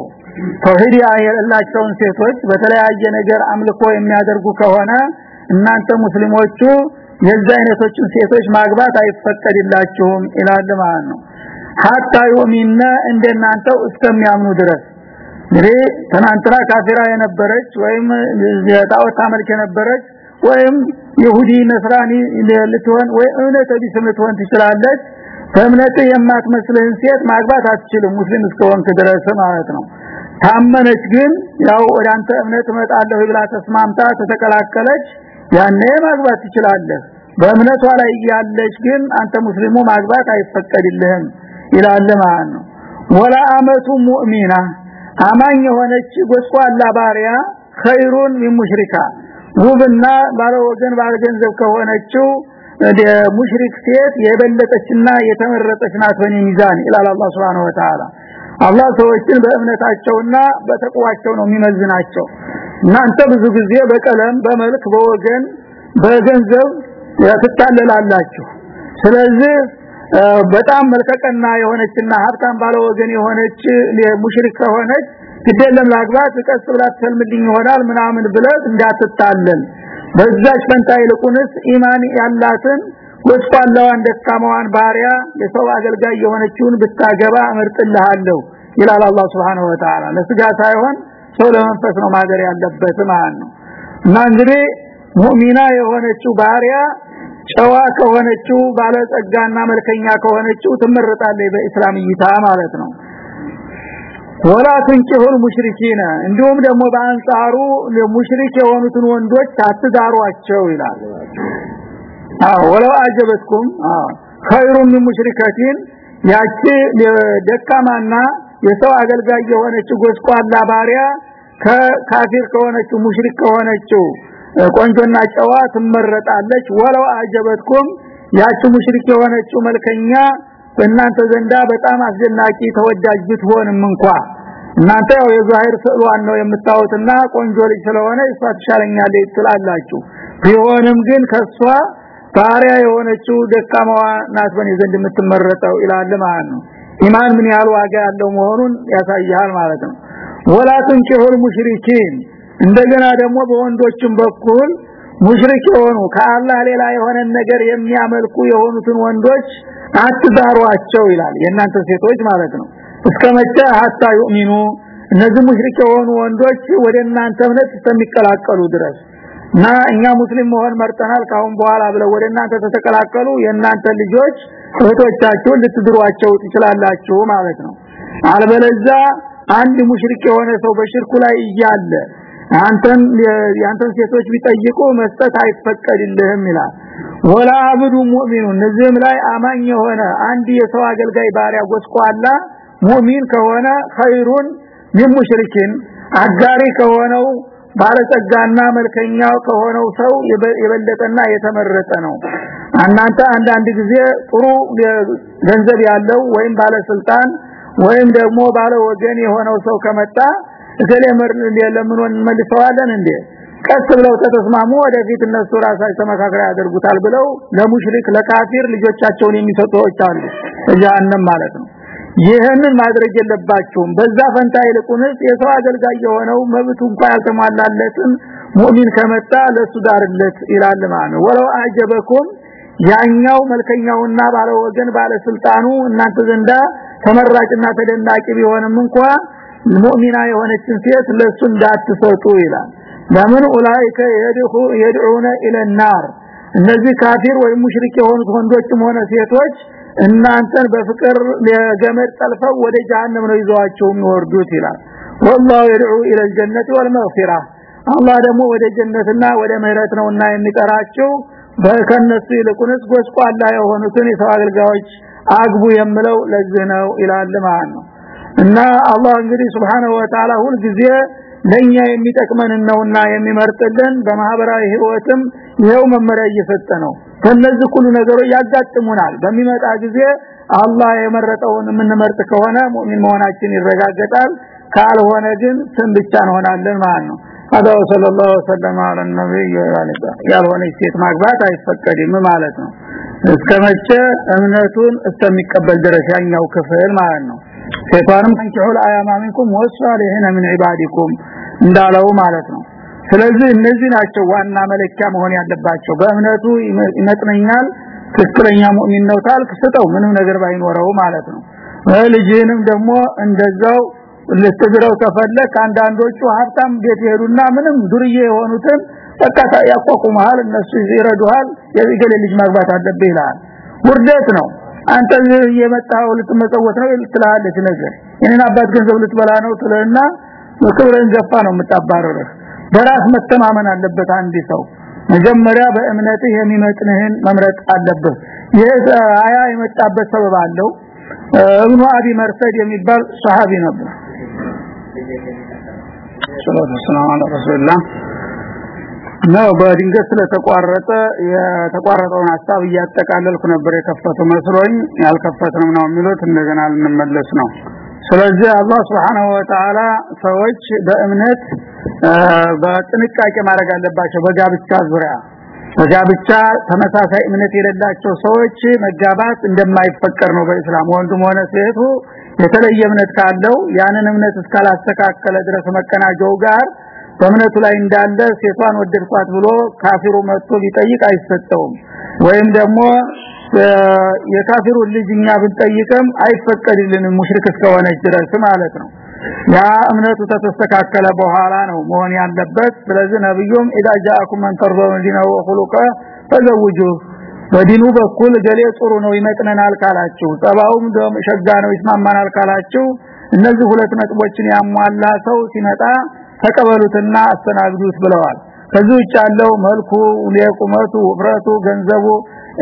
ተውሂድ ያላቸውን ሴቶች በተለያየ ነገር አምልኮ የሚያደርጉ ከሆነ እናንተ ሙስሊሞቹ የዛ አይነቶችን ሴቶች ማግባት አይፈቀድላችሁም ይላል ማለት ነው። ሀታ ዩሚነ እንደናንተው እስከሚያምኑ ድረስ። እንግዲህ ትናንትና ካፊራ የነበረች ወይም የጣዖት አመልክ የነበረች ወይም ይሁዲ ነስራኒ ልትሆን ወይ እምነት ቢስ ልትሆን ትችላለች። በእምነት የማትመስልህን ሴት ማግባት አትችልም ሙስሊም እስከሆንክ ድረስ ማለት ነው ታመነች ግን ያው ወደ እምነት እመጣለሁ ብላ ተስማምታ ተተቀላቀለች። ያኔ ማግባት ትችላለህ። በእምነቷ ላይ ያለች ግን አንተ ሙስሊሙ ማግባት አይፈቀድልህም ይላል ማለት ነው። ወላ አመቱ ሙእሚና አማኝ የሆነች ጎስቋላ ባሪያ ኸይሩን ሚን ሙሽሪካ ውብና ባለ ወገን ባለ ገንዘብ ከሆነችው ሙሽሪክ ሴት የበለጠችና የተመረጠች ናት በኒ ሚዛን ይላል አላህ Subhanahu Wa Ta'ala አላህ ሰዎችን በእምነታቸውና በተቋዋቸው ነው የሚመዝናቸው። እናንተ ብዙ ጊዜ በቀለም በመልክ በወገን በገንዘብ ትታለላላችሁ። ስለዚህ በጣም መልከቀና የሆነችና ሀብታም ባለ ወገን የሆነች ሙሽሪክ ከሆነች ግደለም ላግባት ቀስ ብላ ተልምልኝ ይሆናል ምናምን ብለህ እንዳትታለል። በዛች ፈንታ ይልቁንስ ኢማን ያላትን ጎስቋላዋን ደካማዋን ባሪያ የሰው አገልጋይ የሆነችውን ብታገባ እመርጥልሃለሁ ይላል አላህ Subhanahu Wa Ta'ala ለስጋ ሳይሆን ሰው ለመንፈስ ነው ማገር ያለበት ማለት ነው። እና እንግዲህ ሙእሚና የሆነችው ባሪያ ጨዋ ከሆነችው ባለጸጋና መልከኛ ከሆነችው ትመረጣለች በእስላም እይታ ማለት ነው። ወላ ትንኪሁል ሙሽሪኪና እንዲሁም ደግሞ በአንጻሩ ሙሽሪክ የሆኑትን ወንዶች አትዳሯቸው ይላል። አዎ ወለው አጀበትኩም። ኸይሩ ሚን ሙሽሪካቲን ያቺ ደካማና የሰው አገልጋይ የሆነችው ጎስቋላ ባሪያ ከካፊር ከሆነችው ሙሽሪክ ከሆነችው ቆንጆና ጨዋ ትመረጣለች። ወለው አጀበትኩም ያቺ ሙሽሪክ የሆነችው መልከኛ በእናንተ ዘንዳ በጣም አስደናቂ ተወዳጅ ብትሆንም እንኳ። እናንተ ያው የዛሂር ስዕሏን ነው የምታዩትና ቆንጆ ልጅ ስለሆነ እሷ ትሻለኛለች ትላላችሁ። ቢሆንም ግን ከሷ ባሪያ የሆነችው ደካማዋ ናት በኔ ዘንድ የምትመረጠው ይላል ማለት ነው ኢማን ምን ያህል ዋጋ ያለው መሆኑን ያሳያል ማለት ነው። ወላ ትንኪሁል ሙሽሪኪን እንደገና ደግሞ በወንዶችም በኩል ሙሽሪክ የሆኑ ከአላህ ሌላ የሆነ ነገር የሚያመልኩ የሆኑትን ወንዶች አትዳሯቸው ይላል የእናንተ ሴቶች ማለት ነው። እስከመቼ ሀታ ይኡሚኑ እነዚህ ሙሽሪክ የሆኑ ወንዶች ወደ እናንተ እምነት እስከሚቀላቀሉ ድረስ እና እኛ ሙስሊም መሆን መርጠናል ካሁን በኋላ ብለው ወደ እናንተ ተተቀላቀሉ የእናንተ ልጆች እህቶቻችሁን ልትድሯቸው ትችላላችሁ ማለት ነው። አልበለዛ አንድ ሙሽሪክ የሆነ ሰው በሽርኩ ላይ እያለ አንተን ያንተን ሴቶች ቢጠይቁ መስጠት አይፈቀድልህም ይላል። ወላ አብዱ ሙእሚኑ እነዚህም ላይ አማኝ የሆነ አንድ የሰው አገልጋይ ባሪያ ጎስቋላ ሙእሚን ከሆነ ኸይሩን ሚን ሙሽሪኪን አጋሪ ከሆነው ባለጸጋና መልከኛው ከሆነው ሰው የበለጠና የተመረጠ ነው እናንተ አንዳንድ ጊዜ ጥሩ ገንዘብ ያለው ወይም ባለስልጣን ወይም ደግሞ ባለ ወገን የሆነው ሰው ከመጣ እገሌ ለምን መልሰዋለን እንዴ? ቀስ ብለው ተተስማሙ ወደፊት እነሱ ራሳቸው ተመካክረው ያደርጉታል ብለው ለሙሽሪክ ለካፊር ልጆቻቸውን የሚሰጡ ሰዎች አሉ። ጀሃነም ማለት ነው። ይህንን ማድረግ የለባችሁም። በዛ ፈንታ ይልቁንስ የሰው አገልጋይ የሆነው መብቱ እንኳን ያልተሟላለትን ሙእሚን ከመጣ ለሱ ዳርለት ይላል ማለት ነው። ወለው አጀበኩም ያኛው መልከኛውና ባለ ወገን ባለስልጣኑ እናንተ ዘንዳ ተመራጭና ተደናቂ ቢሆንም እንኳን ሙእሚና የሆነችን ሴት ለሱ እንዳትሰጡ ይላል ለምን ኡላይከ የድኹ የድዑነ ኢለ النار እነዚህ ካፊር ወይም ሙሽሪክ የሆኑት ወንዶችም ሆነ ሴቶች እናንተን በፍቅር ለገመድ ጠልፈው ወደ ጀሃነም ነው ይዘዋቸው የሚወርዱት ይላል والله يدعو الى الجنه والمغفره አላህ ደግሞ ወደ ጀነትና ወደ ምህረት ነውና የሚጠራቸው በከነሱ ይልቁንስ ጎስቋላ የሆኑትን የሰው አገልጋዮች አግቡ የምለው ለዚህ ነው ይላል ማለት ነው። እና አላህ እንግዲህ Subhanahu Wa Ta'ala ሁል ጊዜ ለኛ የሚጠቅመን ነውና የሚመርጥልን በማህበራዊ ህይወትም ይሄው መመሪያ እየሰጠ ነው። ከነዚህ ሁሉ ነገሮች ያጋጥሙናል። በሚመጣ ጊዜ አላህ የመረጠውን የምንመርጥ ከሆነ ሙእሚን መሆናችን ይረጋገጣል። ካልሆነ ግን ስም ብቻ እንሆናለን ማለት ነው አዳው ሰለላሁ ዐለይሂ ወሰለም ነብይ ያለታ ያልሆነች ሴት ማግባት አይፈቀድም ማለት ነው። እስከመቼ እምነቱን እስከሚቀበል ድረስ ያኛው ክፍል ማለት ነው። ሴቷንም ተንኪሁል አያማሚኩም ወሷሊሂን ምን ኢባዲኩም እንዳለው ማለት ነው። ስለዚህ እነዚህ ናቸው ዋና መለኪያ መሆን ያለባቸው። በእምነቱ ይመጥነኛል ትክክለኛ ሙእሚን ነው ታልክ ስጠው ምንም ነገር ባይኖረው ማለት ነው። ልጅህንም ደግሞ እንደዛው ልትድረው ከፈለክ አንዳንዶቹ ሀብታም ቤት ይሄዱና ምንም ዱርዬ የሆኑትን በቃ ያቋቁመሃል እነሱ ይረዱሃል የገሌ ልጅ ማግባት አለብህ ይላል ውርደት ነው። አንተ የመጣው ልትመጸወት ነው ልትላለች ነገር። የኔን አባት ገንዘብ ልትበላ ነው ትለና ክብርን ገፋ ነው የምታባረረህ በራስ መተማመን አለበት አንድ ሰው። መጀመሪያ በእምነትህ የሚመጥንህን መምረጥ አለብህ። ይህ አያ የመጣበት ሰበብ አለው። እብኑ አቢ መርሰድ የሚባል ሰሃቢ ነበር ሰለላሁ ዐለይሂ ወሰለም ነው። በድንገት ስለተቋረጠ የተቋረጠውን ሐሳብ እያጠቃለልኩ ነበር የከፈተው መስሎኝ ያልከፈትንም ነው የሚሉት። እንደገና ልንመለስ ነው። ስለዚህ አላህ Subhanahu Wa ሰዎች በእምነት በጥንቃቄ ማድረግ አለባቸው። በጋብቻ ዙሪያ በጋብቻ ተመሳሳይ እምነት የሌላቸው ሰዎች መጋባት እንደማይፈቀር ነው በእስላም ወንዱም ሆነ ሴቱ የተለየ እምነት ካለው ያንን እምነት እስካላስተካከለ ድረስ መቀናጀው ጋር በእምነቱ ላይ እንዳለ ሴቷን ወደድኳት ብሎ ካፊሩ መጥቶ ሊጠይቅ አይሰጠውም። ወይም ደግሞ የካፊሩን ልጅ እኛ ብንጠይቅም አይፈቀድልንም ሙሽሪክ እስከሆነች ድረስ ማለት ነው። ያ እምነቱ ተስተካከለ በኋላ ነው መሆን ያለበት። ስለዚህ ነብዩም ኢዳጃአኩም መንተርዘው ዲነው ወኹሉቀ ፈዘውጁ በዲኑ በኩል ገሌ ጥሩ ነው ይመጥነናል ካላችሁ ጸባውም ሸጋ ነው ይስማማናል ካላችሁ እነዚህ ሁለት ነጥቦችን ያሟላ ሰው ሲመጣ ተቀበሉትና አስተናግዱት ብለዋል። ከዚህ ውጭ ያለው መልኩ የቁመቱ ውፍረቱ ገንዘቡ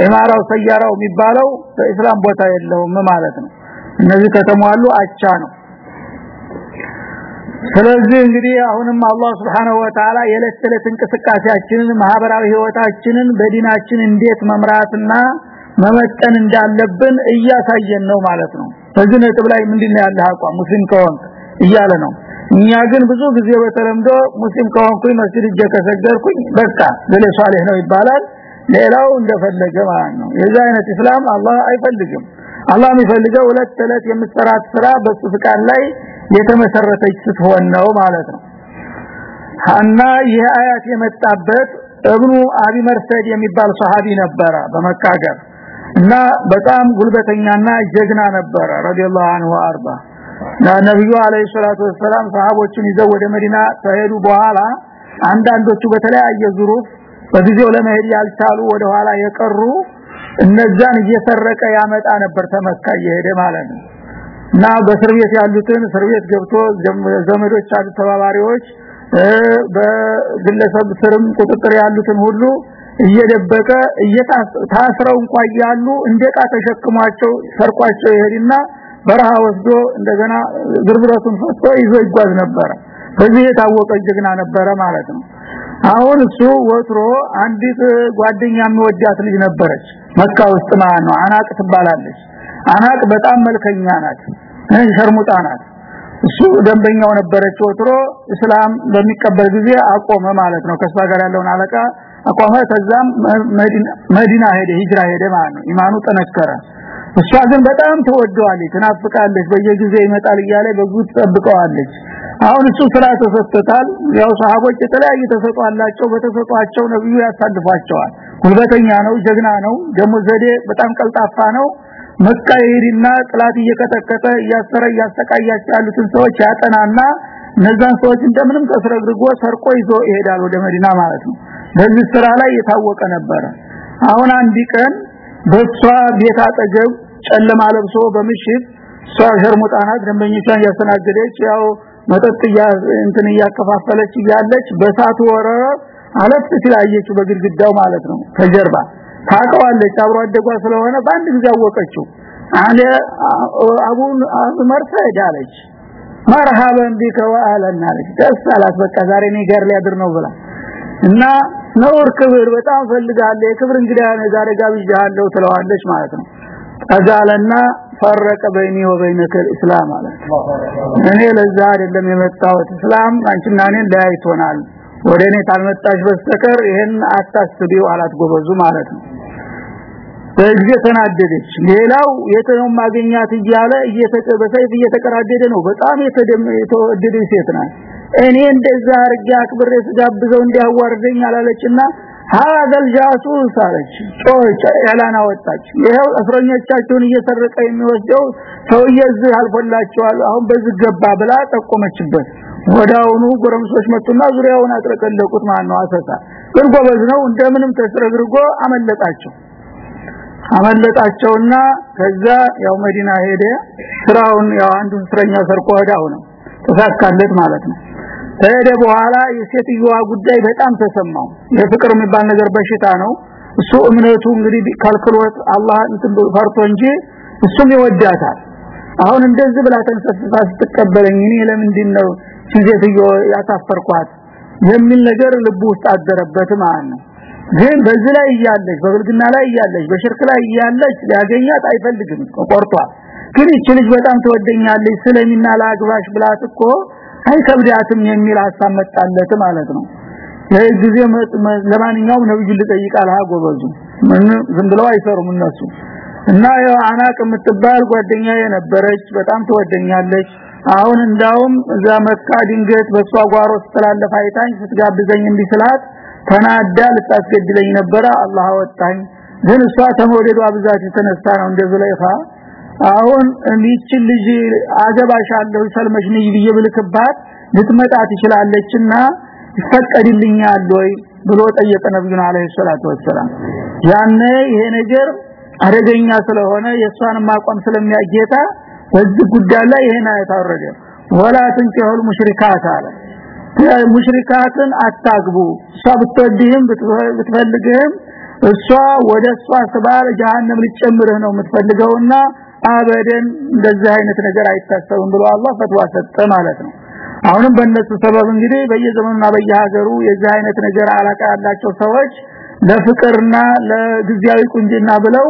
ኢማራው ሰያራው የሚባለው በእስላም ቦታ የለውም ማለት ነው። እነዚህ ከተሟሉ አቻ ነው ስለዚህ እንግዲህ አሁንም አላህ Subhanahu Wa Ta'ala የዕለት ተዕለት እንቅስቃሴያችንን ማህበራዊ ህይወታችንን በዲናችን እንዴት መምራትና መመጠን እንዳለብን እያሳየን ነው ማለት ነው። በዚህ ነጥብ ላይ ምንድነው ያለ አቋም? ሙስሊም ከሆንክ እያለ ነው። እኛ ግን ብዙ ጊዜ በተለምዶ ሙስሊም ከሆንኩኝ መስጊድ እየከሰገርኩኝ በቃ ለለ ሷሊህ ነው ይባላል። ሌላው እንደፈለገ ማለት ነው። የዛ አይነት እስላም አላህ አይፈልግም አላህ የሚፈልገው ሁለት ተለት የምትሰራት ስራ በሱ ፍቃድ ላይ የተመሰረተች ስትሆን ነው ማለት ነው። እና ይህ አያት የመጣበት እብኑ አቢ መርሰድ የሚባል ሷሃቢ ነበረ በመካገር እና በጣም ጉልበተኛና ጀግና ነበረ ረዲየላሁ ዐንሁ አርባ ነብዩ አለይሂ ሰላቱ ወሰለም ሰሃቦችን ይዘው ወደ መዲና ከሄዱ በኋላ አንዳንዶቹ በተለያየ ዙሩፍ በጊዜው ለመሄድ ያልቻሉ ወደ ኋላ የቀሩ እነዛን እየሰረቀ ያመጣ ነበር ተመካ እየሄደ ማለት ነው። እና በእስር ቤት ያሉትን እስር ቤት ገብቶ ዘመዶች ያሉ ተባባሪዎች በግለሰብ ስርም ቁጥጥር ያሉትን ሁሉ እየደበቀ እየታስረው እንኳን ያሉ እንደቃ ተሸክሟቸው ሰርቋቸው ይሄድና በረሃ ወስዶ እንደገና ግርብረቱን ፈቶ ይዞ ይጓዝ ነበር በዚህ የታወቀ ጀግና ነበረ ማለት ነው አሁን እሱ ወትሮ አንዲት ጓደኛ የሚወዳት ልጅ ነበረች። መካ ውስጥ ማለት ነው። አናቅ ትባላለች። አናቅ በጣም መልከኛ ናት። ሸርሙጣ ናት። እሱ ደንበኛው ነበረች። ወትሮ እስላም በሚቀበል ጊዜ አቆመ ማለት ነው። ከሷ ጋር ያለውን አለቃ አቆመ። ከዛም መዲና ሄደ ሂጅራ ሄደ ማለት ነው። ኢማኑ ጠነከረ። እሷ ግን በጣም ተወደዋለች ትናፍቃለች። በየጊዜው ይመጣል እያለ በጉት ጠብቀዋለች አሁን እሱ ስራ ተሰጥቷል ያው ሰሃቦች የተለያየ ተሰጧላቸው በተሰጧቸው ነብዩ ያሳልፋቸዋል ጉልበተኛ ነው ጀግና ነው። ደሞ ዘዴ በጣም ቀልጣፋ ነው። መካ ይሄድና ጥላት እየቀጠቀጠ እያሰረ እያሰቃያቸው ያሉትን ሰዎች ያጠናና እነዛን ሰዎች እንደምንም ተስረግርጎ ሰርቆ ይዞ ይሄዳል ወደ መዲና ማለት ነው። በዚህ ስራ ላይ የታወቀ ነበረ። አሁን አንድ ቀን በሷ ቤት አጠገብ ጨለማ ለብሶ በምሽት ሷ ሸርሙጣናት ደንበኞቿን ያስተናገደች ያው መጠጥ እንትን እያከፋፈለች እያለች በሳቱ ወረረ አለፍ ሲላየችው በግድግዳው ማለት ነው ከጀርባ። ታቀዋለች አብሮ አደጓ ስለሆነ በአንድ ጊዜ አወቀችው። አለ አቡን መርሰድ አለች። መርሃበን ቢከ ወአለና አለች ደስ አላት። በቃ ዛሬ እኔ ጋር ሊያድር ነው ብላ። እና ነውር ክብር በጣም ፈልጋለሁ የክብር እንግዳ ነው ዛሬ ጋብዣለሁ ትለዋለች ማለት ነው። አዛለና ፈረቀ በይኒ ወበይነከ እስላም አለ። እኔ ለዛ አይደለም የመጣሁት። እስላም አንቺና እኔን ለያይቶናል ወደ እኔ ካልመጣሽ በስተቀር ይሄን አታስቢው አላት ጎበዙ ማለት ነው። በዚህ ተናደደች። ሌላው የተው ማግኛት እያለ እየተቀበሰይፍ እየተቀራደደ ነው። በጣም የተወደደ ሴት ናት። እኔ እንደዛ አርጋ አክብሬ ስጋብዘው እንዲያዋርደኝ አላለችና هذا الجاسوس አለች ጮች ያላና ወጣች ይሄው እስረኞቻቸውን እየሰረቀ የሚወስደው ሰውዬ እዚህ አልፎላቸዋል አሁን በዚህ ገባ ብላ ጠቆመችበት ወዳውኑ ጎረምሶች መጡና ዙሪያውን አጥረቀለቁት ማን ነው አሰሳ ግን ጎበዝ ነው እንደምንም ተስረግርጎ አመለጣቸው አመለጣቸውና ከዛ ያው መዲና ሄደ ስራውን ያው አንዱ እስረኛ ሰርቆ ወዳው ነው ተሳካለት ማለት ነው ከሄደ በኋላ የሴትዮዋ ጉዳይ በጣም ተሰማው። የፍቅር የሚባል ነገር በሽታ ነው። እሱ እምነቱ እንግዲህ ከልክሎት አላህ እንትን ፈርቶ እንጂ እሱም ይወዳታል። አሁን እንደዚህ ብላ ተንሰፍፋ ስትቀበለኝ እኔ ለምንድን ነው ሴትዮ ያሳፈርኳት የሚል ነገር ልቡ ውስጥ አደረበት ማለት ነው። ግን በዚህ ላይ እያለች በብልግና ላይ እያለች በሽርክ ላይ እያለች ሊያገኛት አይፈልግም ቆርጧል። ግን እቺ ልጅ በጣም ተወደኛለች ስለሚና ላግባሽ ብላት እኮ አይከብዳትም የሚል ሐሳብ መጣለት ማለት ነው። ይሄ ጊዜ ለማንኛውም ነብዩ ልጠይቃል ጎበዙ ምን ዝም ብለው አይሰሩም እነሱ። እና አናቅ የምትባል ጓደኛ የነበረች በጣም ተወደኛለች አሁን እንዳውም እዛ መካ ድንገት በሷ ጓሮ ስትላለፍ አይታኝ ስትጋብዘኝ እንዲስላት ተናዳ ልታስገድለኝ ነበረ። አላህ አወጣኝ። ግን እሷ ተመውደዷ ብዛት የተነሳ ነው እንደዙለይፋ አሁን እንዲችን ልጅ አገባሻለሁ ሰልመሽ ነኝ ብዬ ብልክባት ልትመጣ ትችላለችና ይፈቀድልኛል ወይ ብሎ ጠየቀ ነብዩን አለይሂ ሰላቱ ወሰለም ያኔ ይሄ ነገር አደገኛ ስለሆነ የሷን ማቋም ስለሚያጌታ በዚህ ጉዳይ ላይ ይሄን አወረደ። ወላ ትንኪሁል ሙሽሪካት አለ። ሙሽሪካትን አታግቡ። እሷ ብትወድህም ብትፈልግህም እሷ ወደ እሷ ስባል ጀሃነም ልጨምርህ ነው የምትፈልገውና አበደን እንደዚህ አይነት ነገር አይታሰብም ብሎ አላህ ፈትዋ ሰጠ ማለት ነው። አሁንም በእነሱ ሰበብ እንግዲህ በየዘመኑና በየሀገሩ የዚህ አይነት ነገር አላቃ ያላቸው ሰዎች ለፍቅርና ለጊዜያዊ ቁንጅና ብለው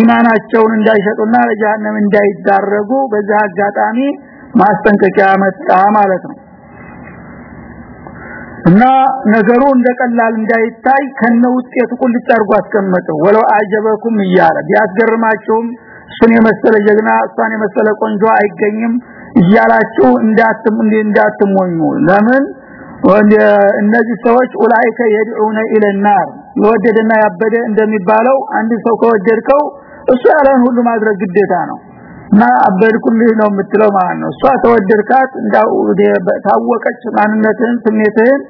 ኢማናቸውን እንዳይሸጡና ለጀሃነም እንዳይዳረጉ በዛ አጋጣሚ ማስጠንቀቂያ መጣ ማለት ነው። እና ነገሩ እንደቀላል እንዳይታይ ከነ ውጤቱ ቁልጭ አድርጎ አስቀመጠው። ወለው አጀበኩም እያለ ቢያስገርማችሁም እሱን የመሰለ ጀግና እሷን የመሰለ ቆንጆ አይገኝም እያላችሁ እንዳትም እንዳትሞኙ። ለምን? እነዚህ ሰዎች ኡላይከ የድዑነ ኢለናር የወደደና ያበደ እንደሚባለው አንድ ሰው ከወደድከው እሱ ያለን ሁሉ ማድረግ ግዴታ ነው። እና አበድኩልህ ነው የምትለው ማለት ነው። እሷ ተወደድካት እንዳው ታወቀች ማንነትህን ስሜትህን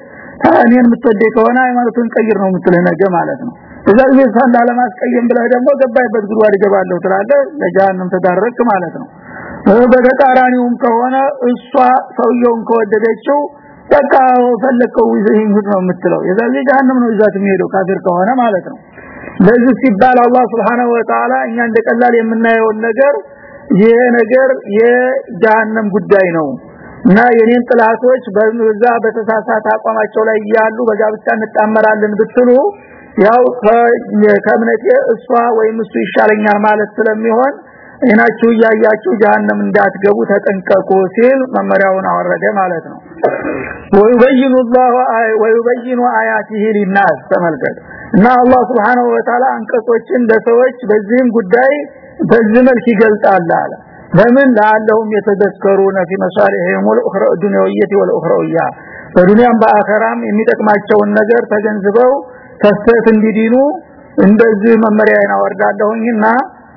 እኔን የምትወደኝ ከሆነ ሃይማኖትን ቀይር ነው የምትልህ ነገ ማለት ነው እዛ ጊዜ ሳን ላለማስቀየም ብለህ ደግሞ ገባይበት ጉድጓድ ገባለሁ ትላለህ። ለጀሃነም ተዳረክ ማለት ነው። በተቃራኒውም ከሆነ እሷ ሰውየውን ከወደደችው በቃ ፈለከው ይዘኝ ነው የምትለው። የዛ ጊዜ ነው ይዛት የሚሄደው ካፊር ከሆነ ማለት ነው። ለዚህ ሲባል አላህ Subhanahu Wa Ta'ala እኛ እንደቀላል የምናየውን ነገር ይሄ ነገር የጀሃነም ጉዳይ ነው። እና የኔን ጥላቶች በዛ በተሳሳተ አቋማቸው ላይ ያሉ በዛ ብቻ እንጣመራለን ብትሉ ያው ከእምነቴ እሷ ወይም እሱ ይሻለኛል ማለት ስለሚሆን አይናችሁ ያያችሁ ጀሃነም እንዳትገቡ ተጠንቀቁ ሲል መመሪያውን አወረደ ማለት ነው ወይበይኑ الله ወይበይኑ አያቲሂ ሊናስ ተመልከት እና አላህ Subhanahu Wa Ta'ala አንቀጾችን ለሰዎች በዚህም ጉዳይ በዚህ መልክ ይገልጣል አለ ለምን ለአለሁም የተዘከሩነ في مصالحهم والاخرى الدنيويه والاخرويه በዱንያም በአኸራም የሚጠቅማቸውን ነገር ተገንዝበው ተስተት እንዲዲኑ እንደዚህ መመሪያ ያወርዳለሁኝና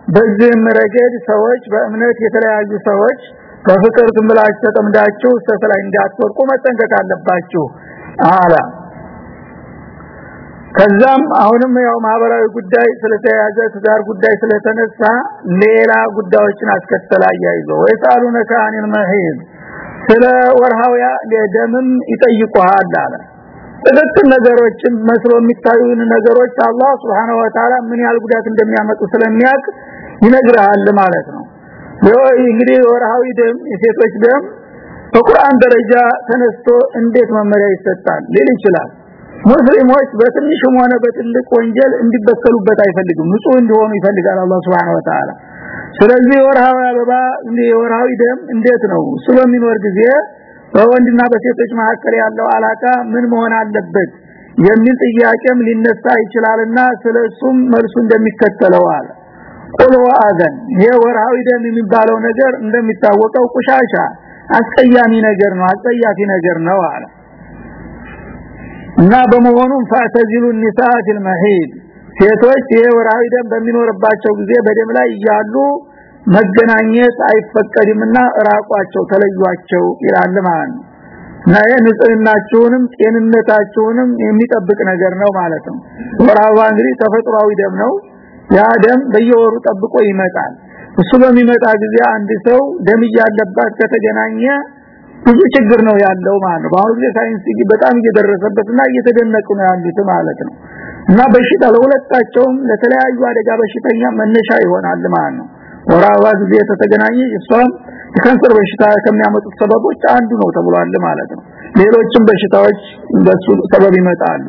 በዚህም ረገድ ሰዎች በእምነት የተለያዩ ሰዎች በፍቅር ዝምላችሁ ተጠምዳችሁ ሰተ ላይ እንዳትወርቁ መጠንቀቅ አለባችሁ አላ ከዛም አሁንም ያው ማህበራዊ ጉዳይ ስለተያዘ ትዳር ጉዳይ ስለተነሳ ሌላ ጉዳዮችን አስከተላ ያይዞ ወይሳሉነከ አኒል መሂድ ስለ ወርሃውያ ደምም ይጠይቁሃል አለ ጥቅጥል ነገሮችን መስሎ የሚታዩን ነገሮች አላህ Subhanahu Wa ምን ያህል ጉዳት እንደሚያመጡ ስለሚያውቅ ይነግራል ማለት ነው። እንግዲህ ወርሃዊ ደም የሴቶች ደም በቁርአን ደረጃ ተነስቶ እንዴት መመሪያ ይሰጣል? ሊል ይችላል። ሙስሊሞች በትንሽም ሆነ በትልቅ ወንጀል እንዲበከሉበት አይፈልግም። ንጹህ እንዲሆኑ ይፈልጋል አላህ Subhanahu Wa ስለዚህ ወርሃዊ አበባ እንደ ወርሃዊ ደም እንዴት ነው? እሱ በሚኖር ጊዜ በወንድና በሴቶች መካከል ያለው አላቃ ምን መሆን አለበት የሚል ጥያቄም ሊነሳ ይችላልና ስለሱም መልሱ እንደሚከተለው አለ ቁል ወአዘን ይሄ ወርሃዊ ደም የሚባለው ነገር እንደሚታወቀው ቁሻሻ አስቀያሚ ነገር ነው አስጸያፊ ነገር ነው አለ እና በመሆኑም ፈተዚሉ النساء في المحيض ሴቶች የወራዊ ደም በሚኖርባቸው ጊዜ በደም ላይ እያሉ መገናኘት አይፈቀድምና ራቋቸው ተለዩአቸው ይላል ማለት ነው። እና የንጽህናችሁንም ጤንነታችሁንም የሚጠብቅ ነገር ነው ማለት ነው። ወራዋ እንግዲህ ተፈጥሯዊ ደም ነው። ያ ደም በየወሩ ጠብቆ ይመጣል። እሱ በሚመጣ ጊዜ አንድ ሰው ደም እያለባት ከተገናኘ ብዙ ችግር ነው ያለው ማለት ነው። በአሁኑ ጊዜ ሳይንስ በጣም እየደረሰበትና እየተደነቁ ነው ያሉት ማለት ነው። እና በሽታ ለሁለታቸውም ለተለያዩ አደጋ በሽተኛ መነሻ ይሆናል ማለት ነው ወራዋ ጊዜ ተተገናኘ እሷም የካንሰር በሽታ ከሚያመጡት ሰበቦች አንዱ ነው ተብሏል ማለት ነው። ሌሎችም በሽታዎች በሱ ሰበብ ይመጣሉ።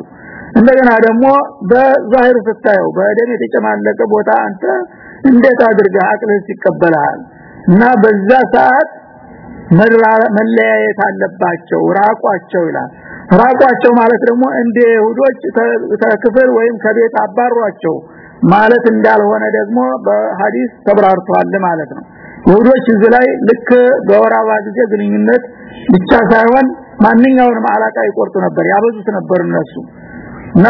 እንደገና ደግሞ በዛሂር ስታየው በደም የተጨማለቀ ቦታ አንተ እንዴት አድርገህ አቅልህ ይቀበላል እና በዛ ሰዓት መለያየት አለባቸው ራቋቸው ይላል። ራቋቸው ማለት ደግሞ እንደ ይሁዶች ከክፍል ወይም ከቤት አባሯቸው ማለት እንዳልሆነ ደግሞ በሐዲስ ተብራርቷል ማለት ነው። ይሁዶች እዚህ ላይ ልክ በወራባ ጊዜ ግንኙነት ብቻ ሳይሆን ማንኛውንም አላቃ ይቆርጡ ነበር ያበዙት ነበር እነሱ። እና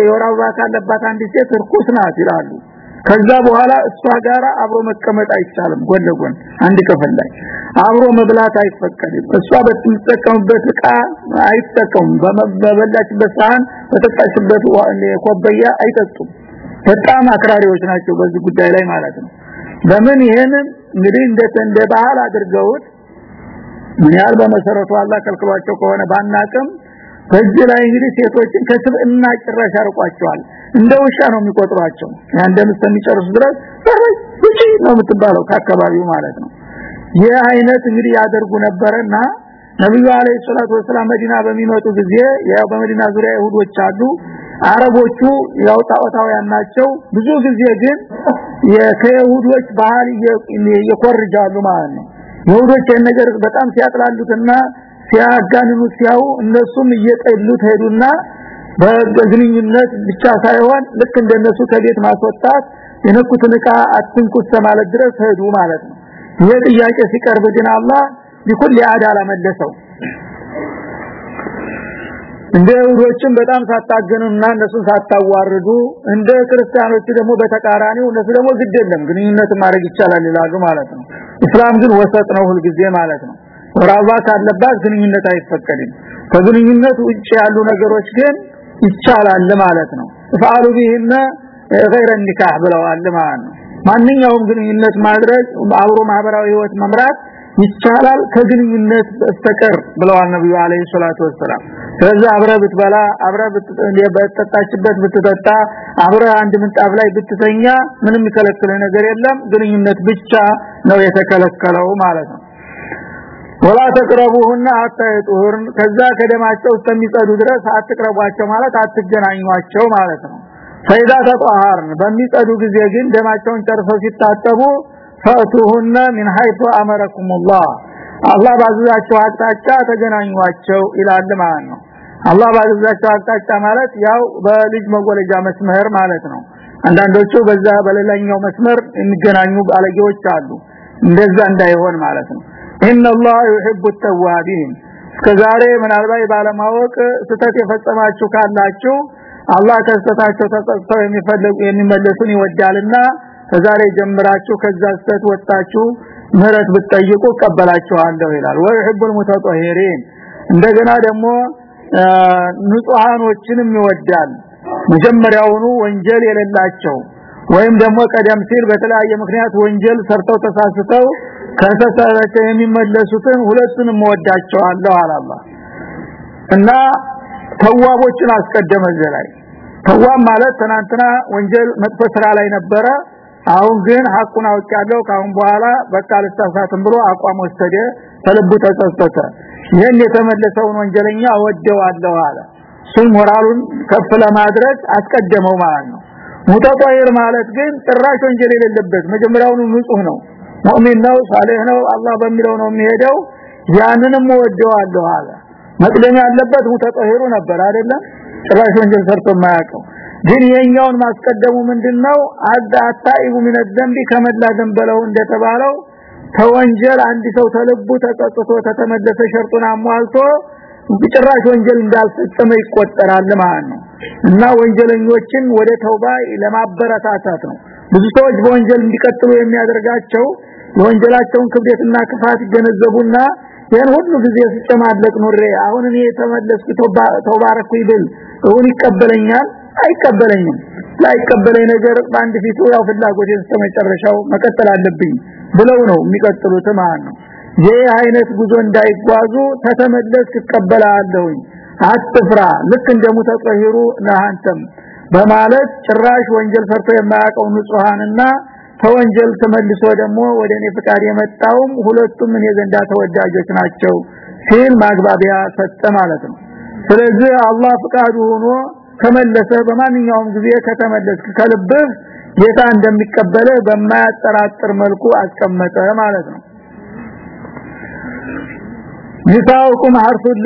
የወራባ ካለባት አንድ ሴት ርኩስ ናት ይላሉ። ከዛ በኋላ እሷ ጋራ አብሮ መቀመጥ አይቻልም ጎን ለጎን አንድ ክፍል ላይ አብሮ መብላት አይፈቀድም። እሷ በትጠቀምበት እቃ አይጠቀሙም። በበላችበት ሳህን በተጠቀምበት ኮበያ አይጠጡም በጣም አክራሪዎች ናቸው በዚህ ጉዳይ ላይ ማለት ነው። ለምን ይሄንን እንግዲህ እንደ እንደ ባህል አድርገውት ምን ያህል በመሰረቱ አላህ ከልክሏቸው ከሆነ ባናቅም በዚህ ላይ እንግዲህ ሴቶችን ከስብዕና ጭራሽ አርቋቸዋል እንደ ውሻ ነው የሚቆጥሯቸው። ያን ደም እስከሚጨርሱ ድረስ እሺ ነው የምትባለው ከአካባቢው ማለት ነው። ይህ አይነት እንግዲህ ያደርጉ ነበርና ነብዩ አለይሂ ሰላቱ ወሰለም መዲና በሚመጡ ጊዜ ያው በመዲና ዙሪያ ይሁዶች አሉ አረቦቹ ያው ጣዖታውያን ናቸው። ብዙ ጊዜ ግን የከይሁዶች ባህል እየኮርጃሉ ማለት ነው። ይሁዶች ነገር በጣም ሲያጥላሉትና ሲያጋንኑት ሲያው እነሱም እየጠሉት ሄዱና በግንኙነት ብቻ ሳይሆን ልክ እንደነሱ ከቤት ማስወጣት የነኩትን ዕቃ አትንኩት ማለት ድረስ ሄዱ ማለት ነው። ይሄ ጥያቄ ሲቀርብ ግን አላህ ሊኩል ያዳላ መለሰው እንደ ይሁዶችም በጣም ሳታገኑና እነሱን ሳታዋርዱ እንደ ክርስቲያኖች ደግሞ በተቃራኒው እነሱ ደግሞ ግድ የለም ግንኙነት ማድረግ ይቻላል ይላሉ ማለት ነው እስላም ግን ወሰጥ ነው ሁሉ ጊዜ ማለት ነው ወራባ ካለባት ግንኙነት አይፈቀድም ከግንኙነት ውጭ ያሉ ነገሮች ግን ይቻላል ማለት ነው ፈአሉ ቢህነ غير النكاح ብለዋል ማለት ነው ማንኛውም ግንኙነት ማድረግ አብሮ ማህበራዊ ህይወት መምራት ይቻላል ከግንኙነት በስተቀር ብለዋል ነብዩ አለይሂ ሰላቱ ወሰለም ስለዚህ አብረ ብትበላ አብረ በተጣችበት ብትጠጣ አብረ አንድ ምንጣፍ ላይ ብትተኛ ምንም የሚከለክል ነገር የለም። ግንኙነት ብቻ ነው የተከለከለው ማለት ነው። ወላ ተቅረቡሁና አታይጡሁርን ከዛ ከደማቸው እስከሚጸዱ ድረስ አትቅረቧቸው ማለት አትገናኟቸው ማለት ነው። ፈይዳ ተጧሃርን በሚጸዱ ጊዜ ግን ደማቸውን ጨርሰው ሲታጠቡ ፈቱሁነ ሚን ሐይቱ አመረኩሙላህ። አላህ ባዘዛቸው አቅጣጫ ተገናኟቸው ይላል ማለት ነው። አላህ ባዘዛቸው አቅጣጫ ማለት ያው በልጅ መጎለጃ መስመር ማለት ነው። አንዳንዶቹ በዛ በሌላኛው መስመር የሚገናኙ ባለጌዎች አሉ። እንደዛ እንዳይሆን ማለት ነው። ኢነላህ ዩሂቡ ተዋቢን። እስከዛሬ ምናልባት ባለማወቅ ስተት የፈጸማችሁ ካላችሁ አላህ ከስተታቸው ተጸጽተው የሚፈልጉ የሚመለሱን ይወዳልና ከዛሬ ጀምራችሁ ከዛ ስተት ወጣችሁ ምህረት ብትጠይቁ ቀበላችኋለሁ ይላል። ወይሁቡል ሙተጠሂሪን። እንደገና ደግሞ ንጹሃኖችንም ይወዳል። መጀመሪያውኑ ወንጀል የሌላቸው ወይም ደግሞ ቀደም ሲል በተለያየ ምክንያት ወንጀል ሰርተው ተሳስተው ከተሳሳታቸው የሚመለሱትን ሁለቱንም ወዳቸዋለሁ አላላ እና ተዋቦችን አስቀደመ ዘላይ ተዋብ ማለት ትናንትና ወንጀል መጥፎ ስራ ላይ ነበረ አሁን ግን ሐቁን አውቃለሁ ካሁን በኋላ በቃ ልሳሳትም ብሎ አቋም ወሰደ። ተልቡ ተጸጸተ። ይሄን የተመለሰውን ወንጀለኛ ወደዋለሁ አለ። እሱም ሞራሉን ከፍ ለማድረግ አስቀደመው ማለት ነው። ሙተጣይር ማለት ግን ጥራሽ ወንጀል የሌለበት መጀመሪያውኑ ንጹህ ነው ሙእሚን ነው ሳሌህ ነው አላህ በሚለው ነው የሚሄደው። ያንንም ወደዋለሁ አለ። መቅደም ያለበት ሙተጣሂሩ ነበር አይደለም? ጥራሽ ወንጀል ሰርቶ ማያውቀው ግን የኛውን ማስቀደሙ ምንድነው? አዳታይቡ ምን ደንብ ከመላ ደንበለው እንደተባለው ተወንጀል አንድ ሰው ተልቡ ተጠጥቶ ተተመለሰ ሸርጡን አሟልቶ ጭራሽ ወንጀል እንዳልፈጸመ ይቆጠራል ማለት ነው። እና ወንጀለኞችን ወደ ተውባ ለማበረታታት ነው። ብዙ ሰዎች በወንጀል እንዲቀጥሉ የሚያደርጋቸው ወንጀላቸውን ክብደትና ክፋት ገነዘቡና ይሄን ሁሉ ጊዜ ሲጨማለቅ ኖሬ አሁን እኔ ተመለስኩ ተውባረኩ ይብል ይቀበለኛል። አይቀበለኝም። ላይቀበለኝ ነገር በአንድ ፊቱ ያው ፍላጎት እስከመጨረሻው መቀጠል አለብኝ ብለው ነው የሚቀጥሉት ማለት ነው። ይህ ጉዞ እንዳይጓዙ ተተመለስ ትቀበላለሁኝ አትፍራ። ልክ እንደ ለአንተም በማለት ጭራሽ ወንጀል ሰርቶ የማያውቀው ንጹሃንና ተወንጀል ተመልሶ ደግሞ ወደ እኔ ፍቃድ የመጣውም ሁለቱም እኔ ዘንዳ ተወዳጆች ናቸው ሲል ማግባቢያ ሰጠ ማለት ነው። ስለዚህ አላህ ፍቃዱ ሆኖ ከመለሰ በማንኛውም ጊዜ ከተመለስክ ከልብህ ጌታ እንደሚቀበለ በማያጠራጥር መልኩ አስቀመጠ ማለት ነው። ኒሳኡኩም ሐርሱን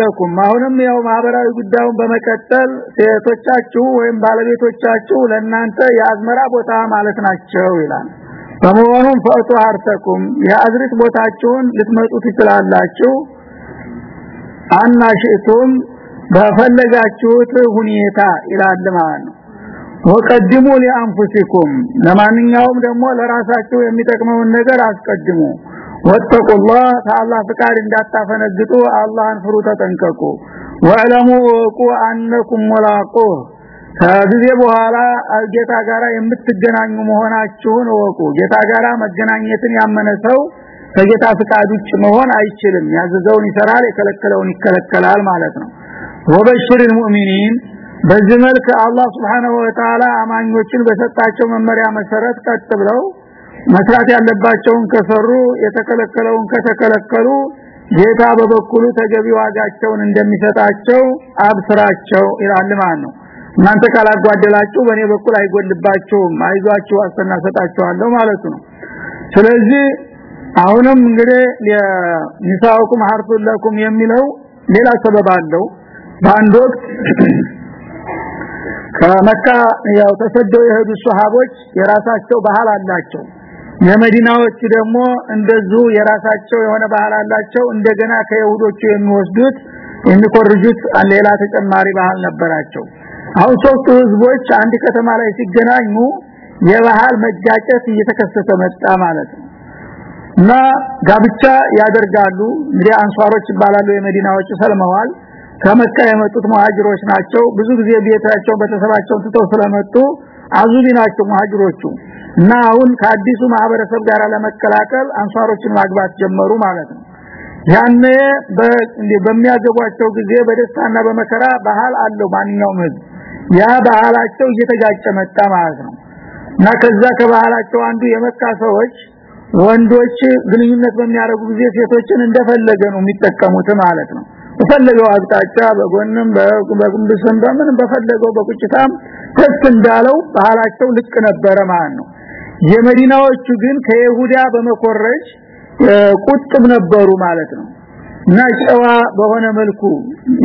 አሁንም ያው ማህበራዊ ጉዳዩን በመቀጠል ሴቶቻችሁ ወይም ባለቤቶቻችሁ ለእናንተ የአዝመራ ቦታ ማለት ናቸው ይላል። በመሆኑም ፈቱ ሐርሰኩም የአዝሪት ቦታችሁን ልትመጡ ትችላላችሁ። አናሽቱም በፈለጋችሁት ሁኔታ ይላል ማለት ነው። ወቀድሙ ለአንፉሲኩም ለማንኛውም ደግሞ ለራሳችሁ የሚጠቅመውን ነገር አስቀድሙ። ወተቁላህ ከአላህ ፍቃድ እንዳታፈነግጡ አላህን ፍሩ ተጠንቀቁ። ወዕለሙ ወቁ አነኩም ሙላቁህ ከጊዜ በኋላ ጌታ ጋራ የምትገናኙ መሆናችሁን ወቁ ጌታ ጋራ መገናኘትን ያመነ ሰው ከጌታ ፍቃድ ውጭ መሆን አይችልም። ያዘዘውን ይሰራል የከለከለውን ይከለከላል ማለት ነው ወበሽር المؤمنين በዚህ መልክ አላህ Subhanahu Wa Ta'ala አማኞችን በሰጣቸው መመሪያ መሰረት ቀጥ ብለው መስራት ያለባቸውን ከሰሩ የተከለከለውን ከተከለከሉ ጌታ በበኩሉ ተገቢ ዋጋቸውን እንደሚሰጣቸው አብስራቸው ይላል ማለት ነው እናንተ ካላጓደላችሁ በእኔ በኩል አይጎልባችሁም አይዟችሁ አስተና ሰጣችኋለሁ ማለት ነው ስለዚህ አሁንም እንግዲህ ኒሳኡኩም ሐርሱን ለኩም የሚለው ሌላ ሰበብ አለው በአንድ ወቅት ከመካ ያው ተሰደው የሄዱ ሱሐቦች የራሳቸው ባህል አላቸው። የመዲናዎች ደግሞ እንደዙ የራሳቸው የሆነ ባህል አላቸው። እንደገና ከይሁዶቹ የሚወስዱት የሚቆርጁት ሌላ ተጨማሪ ባህል ነበራቸው። አሁን ሶስቱ ህዝቦች አንድ ከተማ ላይ ሲገናኙ የባህል መጋጨት እየተከሰተ መጣ ማለት ነው። እና ጋብቻ ያደርጋሉ። እንግዲህ አንሷሮች ይባላሉ የመዲናዎች ሰልመዋል ከመካ የመጡት ሙሃጅሮች ናቸው። ብዙ ጊዜ ቤታቸው በተሰባቸው ትተው ስለመጡ አዙቢ ናቸው ሙሃጅሮቹ። እና አሁን ከአዲሱ ማህበረሰብ ጋር ለመቀላቀል አንሷሮችን ማግባት ጀመሩ ማለት ነው። ያኔ በሚያገቧቸው ጊዜ በደስታና በመከራ ባህል አለው ማንኛውም ህዝብ። ያ ባህላቸው እየተጋጨ መጣ ማለት ነው። እና ከዛ ከባህላቸው አንዱ የመካ ሰዎች ወንዶች ግንኙነት በሚያደርጉ ጊዜ ሴቶችን እንደፈለገ ነው የሚጠቀሙት ማለት ነው በፈለገው አቅጣጫ በጎንም በጉንብስም በምንም በፈለገው በቁጭታም ደስ እንዳለው ባህላቸው ልቅ ነበረ ማለት ነው። የመዲናዎቹ ግን ከይሁዳ በመኮረጅ ቁጥብ ነበሩ ማለት ነው። እና ጨዋ በሆነ መልኩ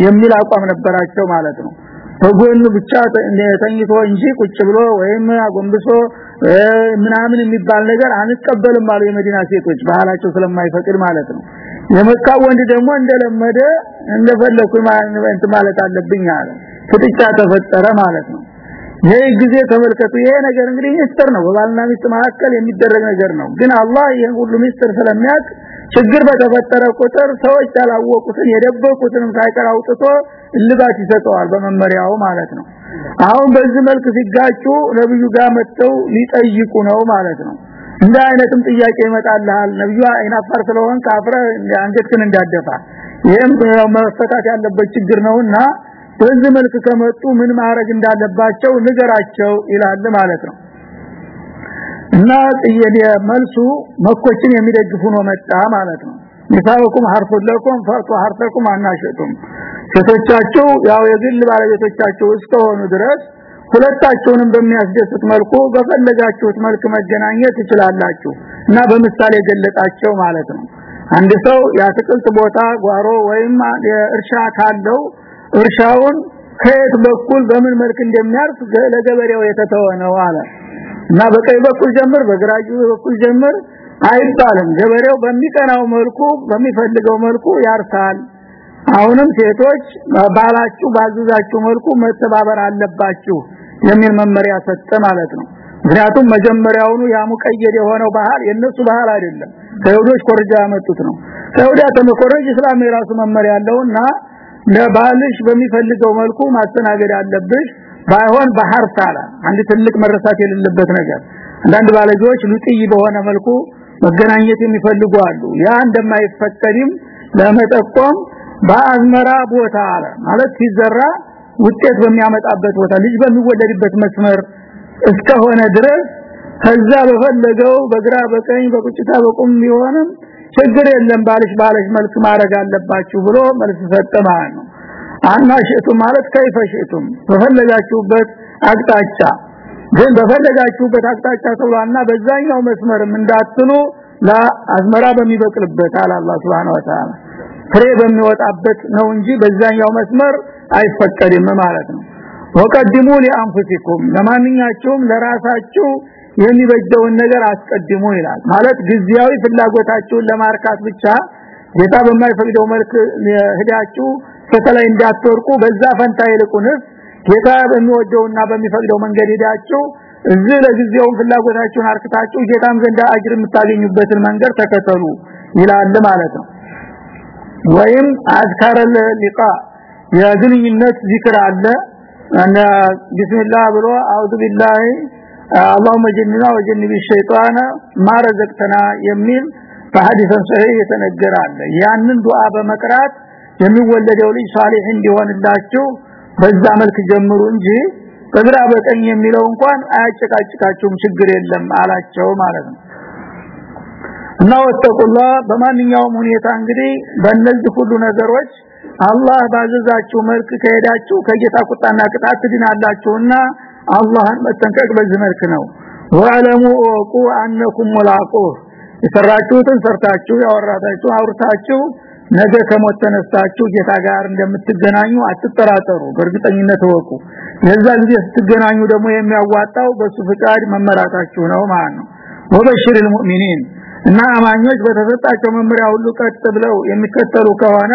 የሚል አቋም ነበራቸው ማለት ነው። በጎን ብቻ ተኝቶ እንጂ ቁጭ ብሎ ወይም አጎንብሶ ምናምን የሚባል ነገር አንቀበልም አሉ የመዲና ሴቶች። ባህላቸው ስለማይፈቅድ ማለት ነው የመካ ወንድ ደግሞ እንደለመደ እንደፈለኩ ማለት አለብኝ አለ። ፍጥጫ ተፈጠረ ማለት ነው። ይሄ ጊዜ ተመልከቱ። ይሄ ነገር እንግዲህ ሚስጥር ነው። በባልና ሚስት መካከል የሚደረግ ነገር ነው። ግን አላህ ይሄን ሁሉ ሚስጥር ስለሚያውቅ ችግር በተፈጠረ ቁጥር ሰዎች ያላወቁትን የደበቁትንም ሳይቀር አውጥቶ እልባት ይሰጠዋል በመመሪያው ማለት ነው። አሁን በዚህ መልክ ሲጋጩ ነብዩ ጋር መጥተው ሊጠይቁ ነው ማለት ነው እንደ አይነትም ጥያቄ ይመጣልሃል። ነብዩ አይናፋር ስለሆን ካፍረ አንገትክን እንዳደፋ። ይሄም መፈታት ያለበት ችግር ነውና በዚህ መልክ ከመጡ ምን ማድረግ እንዳለባቸው ንገራቸው ይላል ማለት ነው። እና ጥየል መልሱ መኮችን የሚደግፉ ነው መጣ ማለት ነው። ንሳኡኩም ሐርፉ ለኩም ፈርቱ አናሸቱም ሴቶቻቸው ያው የግል ባለቤቶቻቸው እስከሆኑ ድረስ ሁለታቸውንም በሚያስደስት መልኩ በፈለጋችሁት መልክ መገናኘት ትችላላችሁ እና በምሳሌ ገለጣቸው ማለት ነው። አንድ ሰው የአትክልት ቦታ ጓሮ ወይም እርሻ ካለው እርሻውን ከየት በኩል በምን መልክ እንደሚያርፍ ለገበሬው የተተወ ነው አለ። እና በቀኝ በኩል ጀምር በግራጁ በኩል ጀምር አይባልም። ገበሬው በሚቀናው መልኩ በሚፈልገው መልኩ ያርሳል አሁንም ሴቶች ባላችሁ ባዘዛችሁ መልኩ መተባበር አለባችሁ የሚል መመሪያ ሰጠ ማለት ነው። ምክንያቱም መጀመሪያውኑ ያ ሙቀየድ የሆነው ባህል የነሱ ባህል አይደለም። ከይሁዶች ኮርጃ ያመጡት ነው። ከይሁዳ ተመኮረጅ እስላም የራሱ መመሪያ ያለውና ለባልሽ በሚፈልገው መልኩ ማስተናገድ አለብሽ ባይሆን ባህር ሳላ አንድ ትልቅ መረሳት የሌለበት ነገር። አንዳንድ ባለጆች ልጥይ በሆነ መልኩ መገናኘት የሚፈልጉ አሉ። ያ እንደማይፈቀድም ለመጠቆም በአዝመራ ቦታ አለ። ማለት ሲዘራ ውጤት በሚያመጣበት ቦታ ልጅ በሚወለድበት መስመር እስከሆነ ድረስ ከዛ በፈለገው በግራ በቀኝ በቁጭታ በቁም ቢሆንም ችግር የለም ባልሽ ባልሽ መልክ ማድረግ አለባችሁ ብሎ መልስ ሰጠ ማለት ነው። አናሽቱ ማለት ከይፈሽቱም በፈለጋችሁበት አቅጣጫ። ግን በፈለጋችሁበት አቅጣጫ ተብሏና በዛኛው መስመርም እንዳትሉ ለአዝመራ በሚበቅልበት አላህ Subhanahu Wa Ta'ala ፍሬ በሚወጣበት ነው እንጂ በዛኛው መስመር አይፈቀድም ማለት ነው። ወቀድሙ ለአንፉሲኩም ለማንኛቸውም ለራሳችሁ የሚበጀውን ነገር አስቀድሙ ይላል። ማለት ግዚያዊ ፍላጎታችሁን ለማርካት ብቻ ጌታ በማይፈቅደው መልክ ሄዳችሁ ፈተላይ እንዳትወርቁ በዛ ፈንታ ይልቁንስ ጌታ በሚወደውና በሚፈቅደው መንገድ ሄዳችሁ እዚህ ለጊዜው ፍላጎታችሁን አርክታችሁ ጌታም ዘንዳ አጅር የምታገኙበትን መንገድ ተከተሉ ይላል ማለት ነው ወይም አዝካረ ሊቃ የግንኙነት ዚክር አለ እና ቢስሚላህ ብሎ አውዱ ቢላሂ اللهم جننا وجنب الشيطان ما رزقتنا የሚል በሐዲስ ሰሂህ የተነገረ አለ ያንን ዱዓ በመቅራት የሚወለደው ልጅ ሷሊህ እንዲሆንላችሁ በዛ መልክ ጀምሩ እንጂ በግራ በቀኝ የሚለው እንኳን አያጨቃጭቃችሁም ችግር የለም አላቸው ማለት ነው እና ወተቁላ በማንኛውም ሁኔታ እንግዲህ በእነዚህ ሁሉ ነገሮች አላህ ባዘዛችሁ መልክ ከሄዳችሁ ከጌታ ቁጣና ቅጣት ትድናላችሁና አላህን መጠንቀቅ በዚህ መልክ ነው ወአለሙ ወቁ አንኩም ሙላቁህ የሰራችሁትን ሰርታችሁ ያወራታችሁ አውርታችሁ ነገ ከሞት ተነስታችሁ ጌታ ጋር እንደምትገናኙ አትጠራጠሩ በእርግጠኝነት ወቁ የዛ ጊዜ ስትገናኙ ደግሞ የሚያዋጣው በሱ ፍቃድ መመራታችሁ ነው ማለት ነው ወበሽር المؤمنين እና አማኞች በተሰጣቸው መመሪያ ሁሉ ቀጥ ብለው የሚከተሉ ከሆነ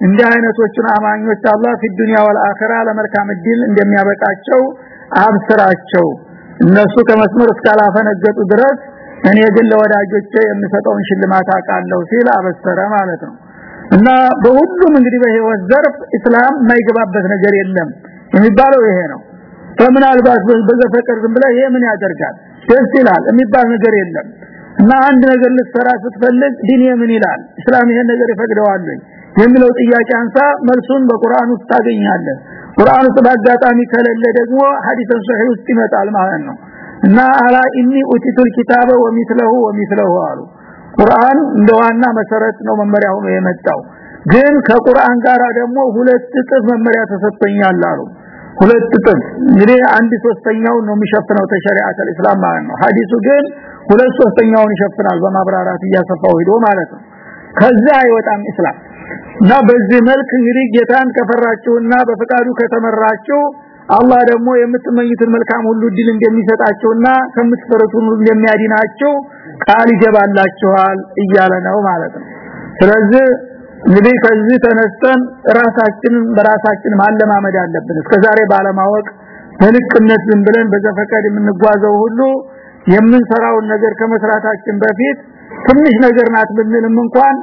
እንዲህ አይነቶችን አማኞች አላህ በዱንያ ወልአኺራ ለመልካም እድል እንደሚያበቃቸው አብስራቸው። እነሱ ከመስመር እስካላፈነገጡ ድረስ እኔ ግን ለወዳጆቼ የምሰጠውን ሽልማት አቃለው ሲል አበሰረ ማለት ነው። እና በሁሉም እንግዲህ በህይወት ዘርፍ እስላም የማይገባበት ነገር የለም። የሚባለው ይሄ ነው። በምናልባት በዘፈቀር ዝም ብለ ይሄ ምን ያደርጋል? ደስ ይላል። የሚባል ነገር የለም እና አንድ ነገር ልትሰራ ስትፈልግ ዲን ምን ይላል? እስላም ይሄን ነገር ይፈቅደዋል የሚለው ጥያቄ አንሳ መልሱን በቁርአን ውስጥ ታገኛለህ። ቁርአን ውስጥ በአጋጣሚ ከሌለ ደግሞ ሐዲስ ሶሒህ ውስጥ ይመጣል ማለት ነው። እና አላ ኢኒ ኡቲቱል ኪታበ ወሚስለሁ ወሚስለሁ አሉ። ቁርአን እንደ ዋና መሰረት ነው መመሪያ ሆኖ የመጣው። ግን ከቁርአን ጋር ደግሞ ሁለት እጥፍ መመሪያ ተሰጥቶኛል አሉ። ሁለት እጥፍ። እንግዲህ አንድ ሶስተኛው ነው የሚሸፍነው ተሸሪዓት እስላም ማለት ነው። ሐዲሱ ግን ሁለት ሶስተኛውን ይሸፍናል በማብራራት እያሰፋው ሄዶ ማለት ነው። ከዛ አይወጣም እስላም። እና በዚህ መልክ እንግዲህ ጌታን ከፈራችሁና በፈቃዱ ከተመራችሁ አላህ ደግሞ የምትመኙትን መልካም ሁሉ ድል እንደሚሰጣችሁና ከምትፈሩት ሁሉ እንደሚያድናችሁ ቃል ይገባላችኋል እያለ ነው ማለት ነው። ስለዚህ እንግዲህ ከዚህ ተነስተን ራሳችንን በራሳችን ማለማመድ አለብን። እስከዛሬ ባለማወቅ በልቅነት ዝም ብለን በዘፈቀድ የምንጓዘው ሁሉ የምንሰራውን ነገር ከመስራታችን በፊት ትንሽ ነገር ናት ብንልም እንኳን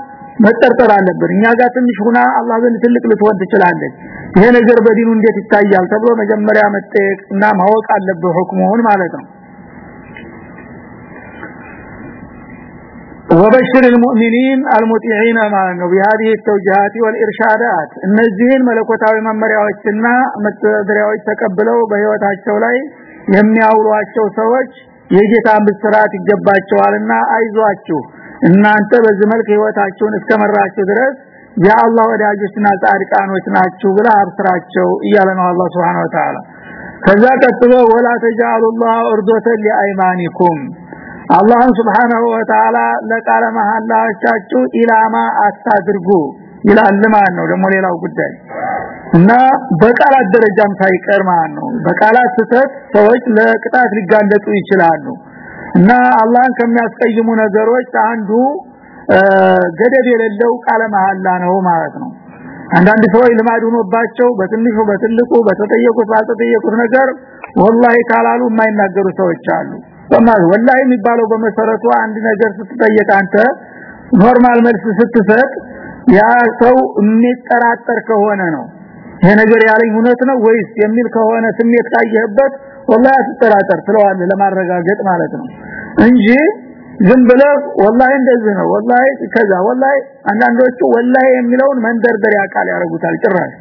መጠርጠር አለብን እኛ ጋር ትንሽ ሆና አላህ ዘንድ ትልቅ ልትሆን ትችላለች ይሄ ነገር በዲኑ እንዴት ይታያል ተብሎ መጀመሪያ መጠየቅ እና ማወቅ አለብህ ሁክሙን ማለት ነው وبشر المؤمنين المطيعين ማለት ነው بهذه التوجيهات والارشادات እነዚህን መለኮታዊ መመሪያዎችና መተዳደሪያዎች ተቀብለው በህይወታቸው ላይ የሚያውሏቸው ሰዎች የጌታ ብስራት ይገባቸዋልና አይዟችሁ። እናንተ በዚህ መልክ ህይወታችሁን እስከመራችሁ ድረስ የአላህ ወዳጆችና ጻድቃኖች ናችሁ ብላ አብስራቸው እያለ ነው አላህ Subhanahu Wa ከዛ ቀጥሎ ወላ ተጃሉላህ ኡርዶተን ሊአይማኒኩም። አላህን Subhanahu Wa Ta'ala ለቃለ መሐላቻችሁ ኢላማ አታድርጉ ይላል። ማለት ነው? ደግሞ ሌላው ጉዳይ እና በቃላት ደረጃም ሳይቀር ማለት ነው። በቃላት ስተት ሰዎች ለቅጣት ሊጋለጡ ይችላሉ። እና አላህን ከሚያስቀይሙ ነገሮች አንዱ ገደብ የሌለው ቃለ መሐላ ነው ማለት ነው። አንዳንድ ሰዎች ልማድ ሆኖባቸው በትንሹ በትልቁ በተጠየቁት ባልተጠየቁት ነገር ወላሂ ካላሉ የማይናገሩ ሰዎች አሉ። በማለት ወላሂ የሚባለው በመሰረቱ አንድ ነገር ስትጠየቅ አንተ normal መልስ ስትሰጥ ያ ሰው የሚጠራጠር ከሆነ ነው ይሄ ነገር ያለኝ እውነት ነው ወይስ የሚል ከሆነ ስሜት ካየህበት ወላሂ አትጠራጠር ትለዋለህ ለማረጋገጥ ማለት ነው። እንጂ ዝም ብለህ ወላሂ እንደዚህ ነው ወላሂ ከዛ ወላሂ አንዳንዶቹ ወላሂ የሚለውን መንደርደሪያ ቃል ያደርጉታል ጭራሽ።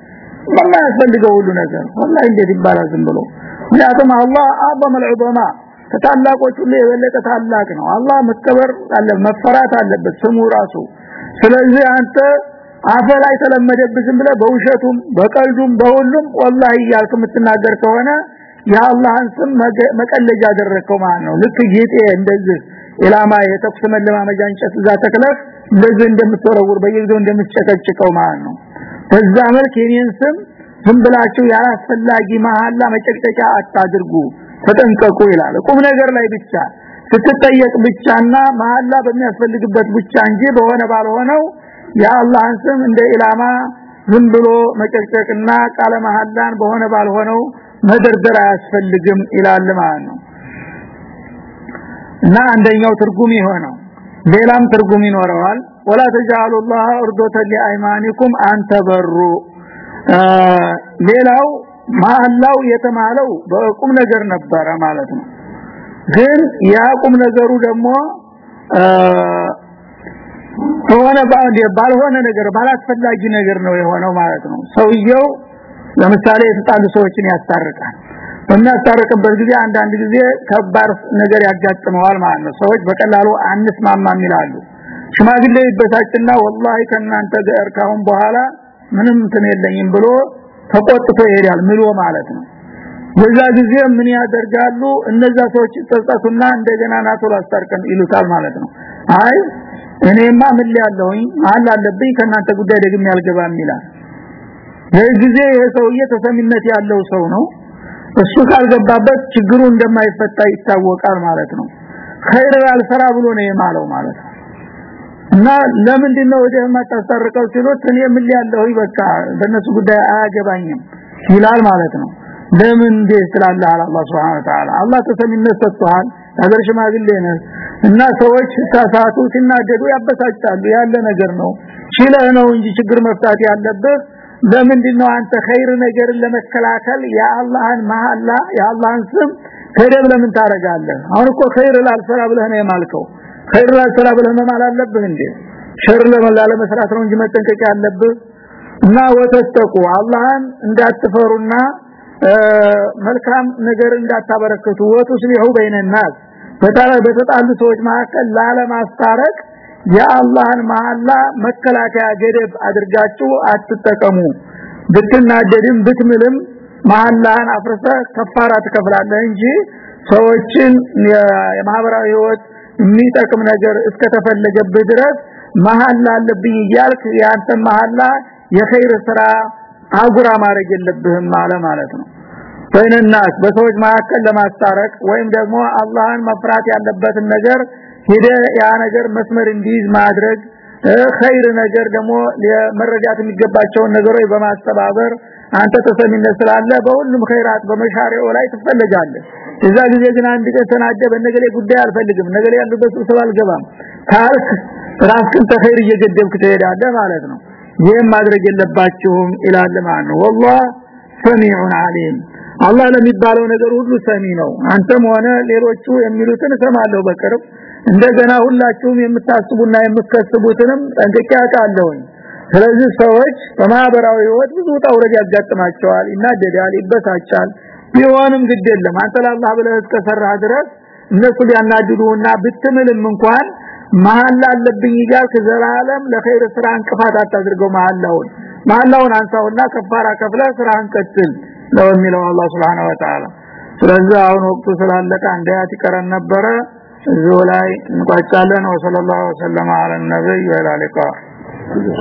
ወላሂ ያስፈልገው ሁሉ ነገር ወላሂ እንዴት ይባላል ዝም ብሎ? ምክንያቱም አላህ አበመ العظማ ከታላቆች የበለጠ ታላቅ ነው። አላህ መከበር አለ መፈራት አለበት ስሙ ራሱ። ስለዚህ አንተ አፈ ላይ ተለመደብህ ዝም ብለህ በውሸቱም በቀልዱም በሁሉም ወላሂ እያልክ የምትናገር ከሆነ የአላህን ስም መቀለጃ አደረከው ማለት ነው። ልክ ጌጤ እንደዚህ ኢላማ የተኩስ መለማመጃ እንጨት እዛ ተክለህ እንደዚህ እንደምትወረውር በየጊዜው እንደምትጨቀጭቀው ማለት ነው። በዛ መልክ የኔን ስም ዝም ብላችሁ ያላስፈላጊ መሐላ መጨቅጨቂያ አታድርጉ። ተጠንቀቁ ይላል። ቁም ነገር ላይ ብቻ ስትጠየቅ ብቻና መሐላ በሚያስፈልግበት ብቻ እንጂ በሆነ ባልሆነው የአላህን ስም እንደ ኢላማ ዝም ብሎ መጨቅጨቅና ቃለ መሐላን በሆነ ባልሆነው መደርደር አያስፈልግም ይላል ማለት ነው እና አንደኛው ትርጉም ይሆነው ሌላም ትርጉም ይኖረዋል ወላ ተጃሉ الله ارضه لايمانكم ان تبروا ሌላው ማላው የተማለው በቁም ነገር ነበረ ማለት ነው ግን ያ ቁም ነገሩ ደግሞ ሆነ ባልሆነ ነገር ባላስፈላጊ ነገር ነው የሆነው ማለት ነው። ሰውየው ለምሳሌ የተጣሉ ሰዎችን ያስታርቃል። በሚያስታርቅበት ጊዜ አንዳንድ ጊዜ ከባድ ነገር ያጋጥመዋል ማለት ነው። ሰዎች በቀላሉ አንስማማም ይላሉ። ሽማግሌ ይበሳጭና ወላሂ ከናንተ ጋር ካሁን በኋላ ምንም እንትን የለኝም ብሎ ተቆጥቶ ይሄዳል ምሎ ማለት ነው። በዛ ጊዜ ምን ያደርጋሉ? እነዛ ሰዎች ተጸጸቱና እንደገና ናቶ ላስታርቀን ይሉታል ማለት ነው። አይ እኔማ ምን ያለሁኝ አለ አለብኝ ከናንተ ጉዳይ ደግም ያልገባም ይላል። ለጊዜ ይሄ ተሰሚነት ያለው ሰው ነው። እሱ ካልገባበት ችግሩ እንደማይፈታ ይታወቃል ማለት ነው። ኸይር ያልሰራ ብሎ ነው የማለው ማለት ነው። እና ለምንድን ነው ወደ ማታስታርቀው ሲሉት እኔ ምን ያለው በቃ በእነሱ ጉዳይ አያገባኝም ይላል ማለት ነው። ለምን እንዴት ስላለ አላህ Subhanahu Wa Ta'ala አላህ ተሰሚነት ሰጥቷል ሀገር ሽማግሌ ነህ እና ሰዎች ሲሳሳቱ ሲናደዱ ያበሳጫሉ። ያለ ነገር ነው። ችለህ ነው እንጂ ችግር መፍታት ያለብህ። ለምንድነው አንተ ኸይር ነገርን ለመከላከል? የአላህን መሐላ የአላህን ስም ከደብ ለምን ታረጋለህ አሁን እኮ ኸይር ላልሰራ ብለህ ነው የማልከው። ኸይር ላልሰራ ብለህ መማል አለብህ እንዴ? ሸር ለመላለ መስራት ነው እንጂ መጠንቀቅ ያለብህ። እና ወተተቁ አላህን እንዳትፈሩና መልካም ነገር እንዳታበረከቱ ወቱስሊሁ በይነናስ በተጣሉ ሰዎች መካከል ላለማስታረቅ የአላህን መሐላ መከላከያ ገደብ አድርጋችሁ አትጠቀሙ። ብትናደድም ብትምልም መሐላህን አፍርሰ ከፋራ ትከፍላለህ እንጂ ሰዎችን የማህበራዊ ህይወት የሚጠቅም ነገር እስከተፈለገብህ ድረስ መሐላ አለብኝ እያልክ ያንተ መሐላ የኸይር ስራ አጉራ ማድረግ የለብህም ማለ ማለት ነው። በእነናስ በሰዎች መካከል ለማስታረቅ ወይም ደግሞ አላህን መፍራት ያለበትን ነገር ሄደ ያ ነገር መስመር እንዲይዝ ማድረግ ኸይር ነገር ደግሞ መረዳት የሚገባቸውን ነገሮች በማስተባበር አንተ ተሰሚነት ስላለ በሁሉም ኸይራት በመሻሪው ላይ ትፈልጋለህ። እዛ ጊዜ ግን አንድ ቀን ተናደ በነገሌ ጉዳይ አልፈልግም ነገሌ ያሉበት ስብሰባ አልገባም። ካልክ ራስህን ተኸይር እየገደብክ ትሄዳለህ ማለት ነው ይህም ማድረግ የለባችሁም ይላል ማለት ነው والله سميع عليم አላህ ለሚባለው ነገር ሁሉ ሰሚ ነው አንተም ሆነ ሌሎቹ የሚሉትን ሰማለሁ በቅርብ እንደገና ሁላችሁም የምታስቡና የምትከስቡትንም ጠንቅቄ አውቃለሁኝ ስለዚህ ሰዎች በማህበራዊ ህይወት ብዙ ታውረድ ያጋጥማቸዋል ይናደዳል ይበሳጫል ቢሆንም ግድ የለም አንተ ለአላህ ብለህ እስከሰራህ ድረስ እነሱ ሊያናድዱና ብትምልም እንኳን መሐላ አለብኝ እያልክ ዘላለም ለኸይር ስራ እንቅፋት አታድርገው። መሐላውን መሐላውን አንሳውና ከፋራ ከፍለ ስራህን ቀጥል ነው የሚለው አላህ Subhanahu Wa Ta'ala ስለዚህ አሁን ወቅቱ ስላለቀ አንድ ይቀረን ነበረ። እዚሁ ላይ እንቋጫለን። ወሰለላሁ ዐለ ነብይ ወዐላ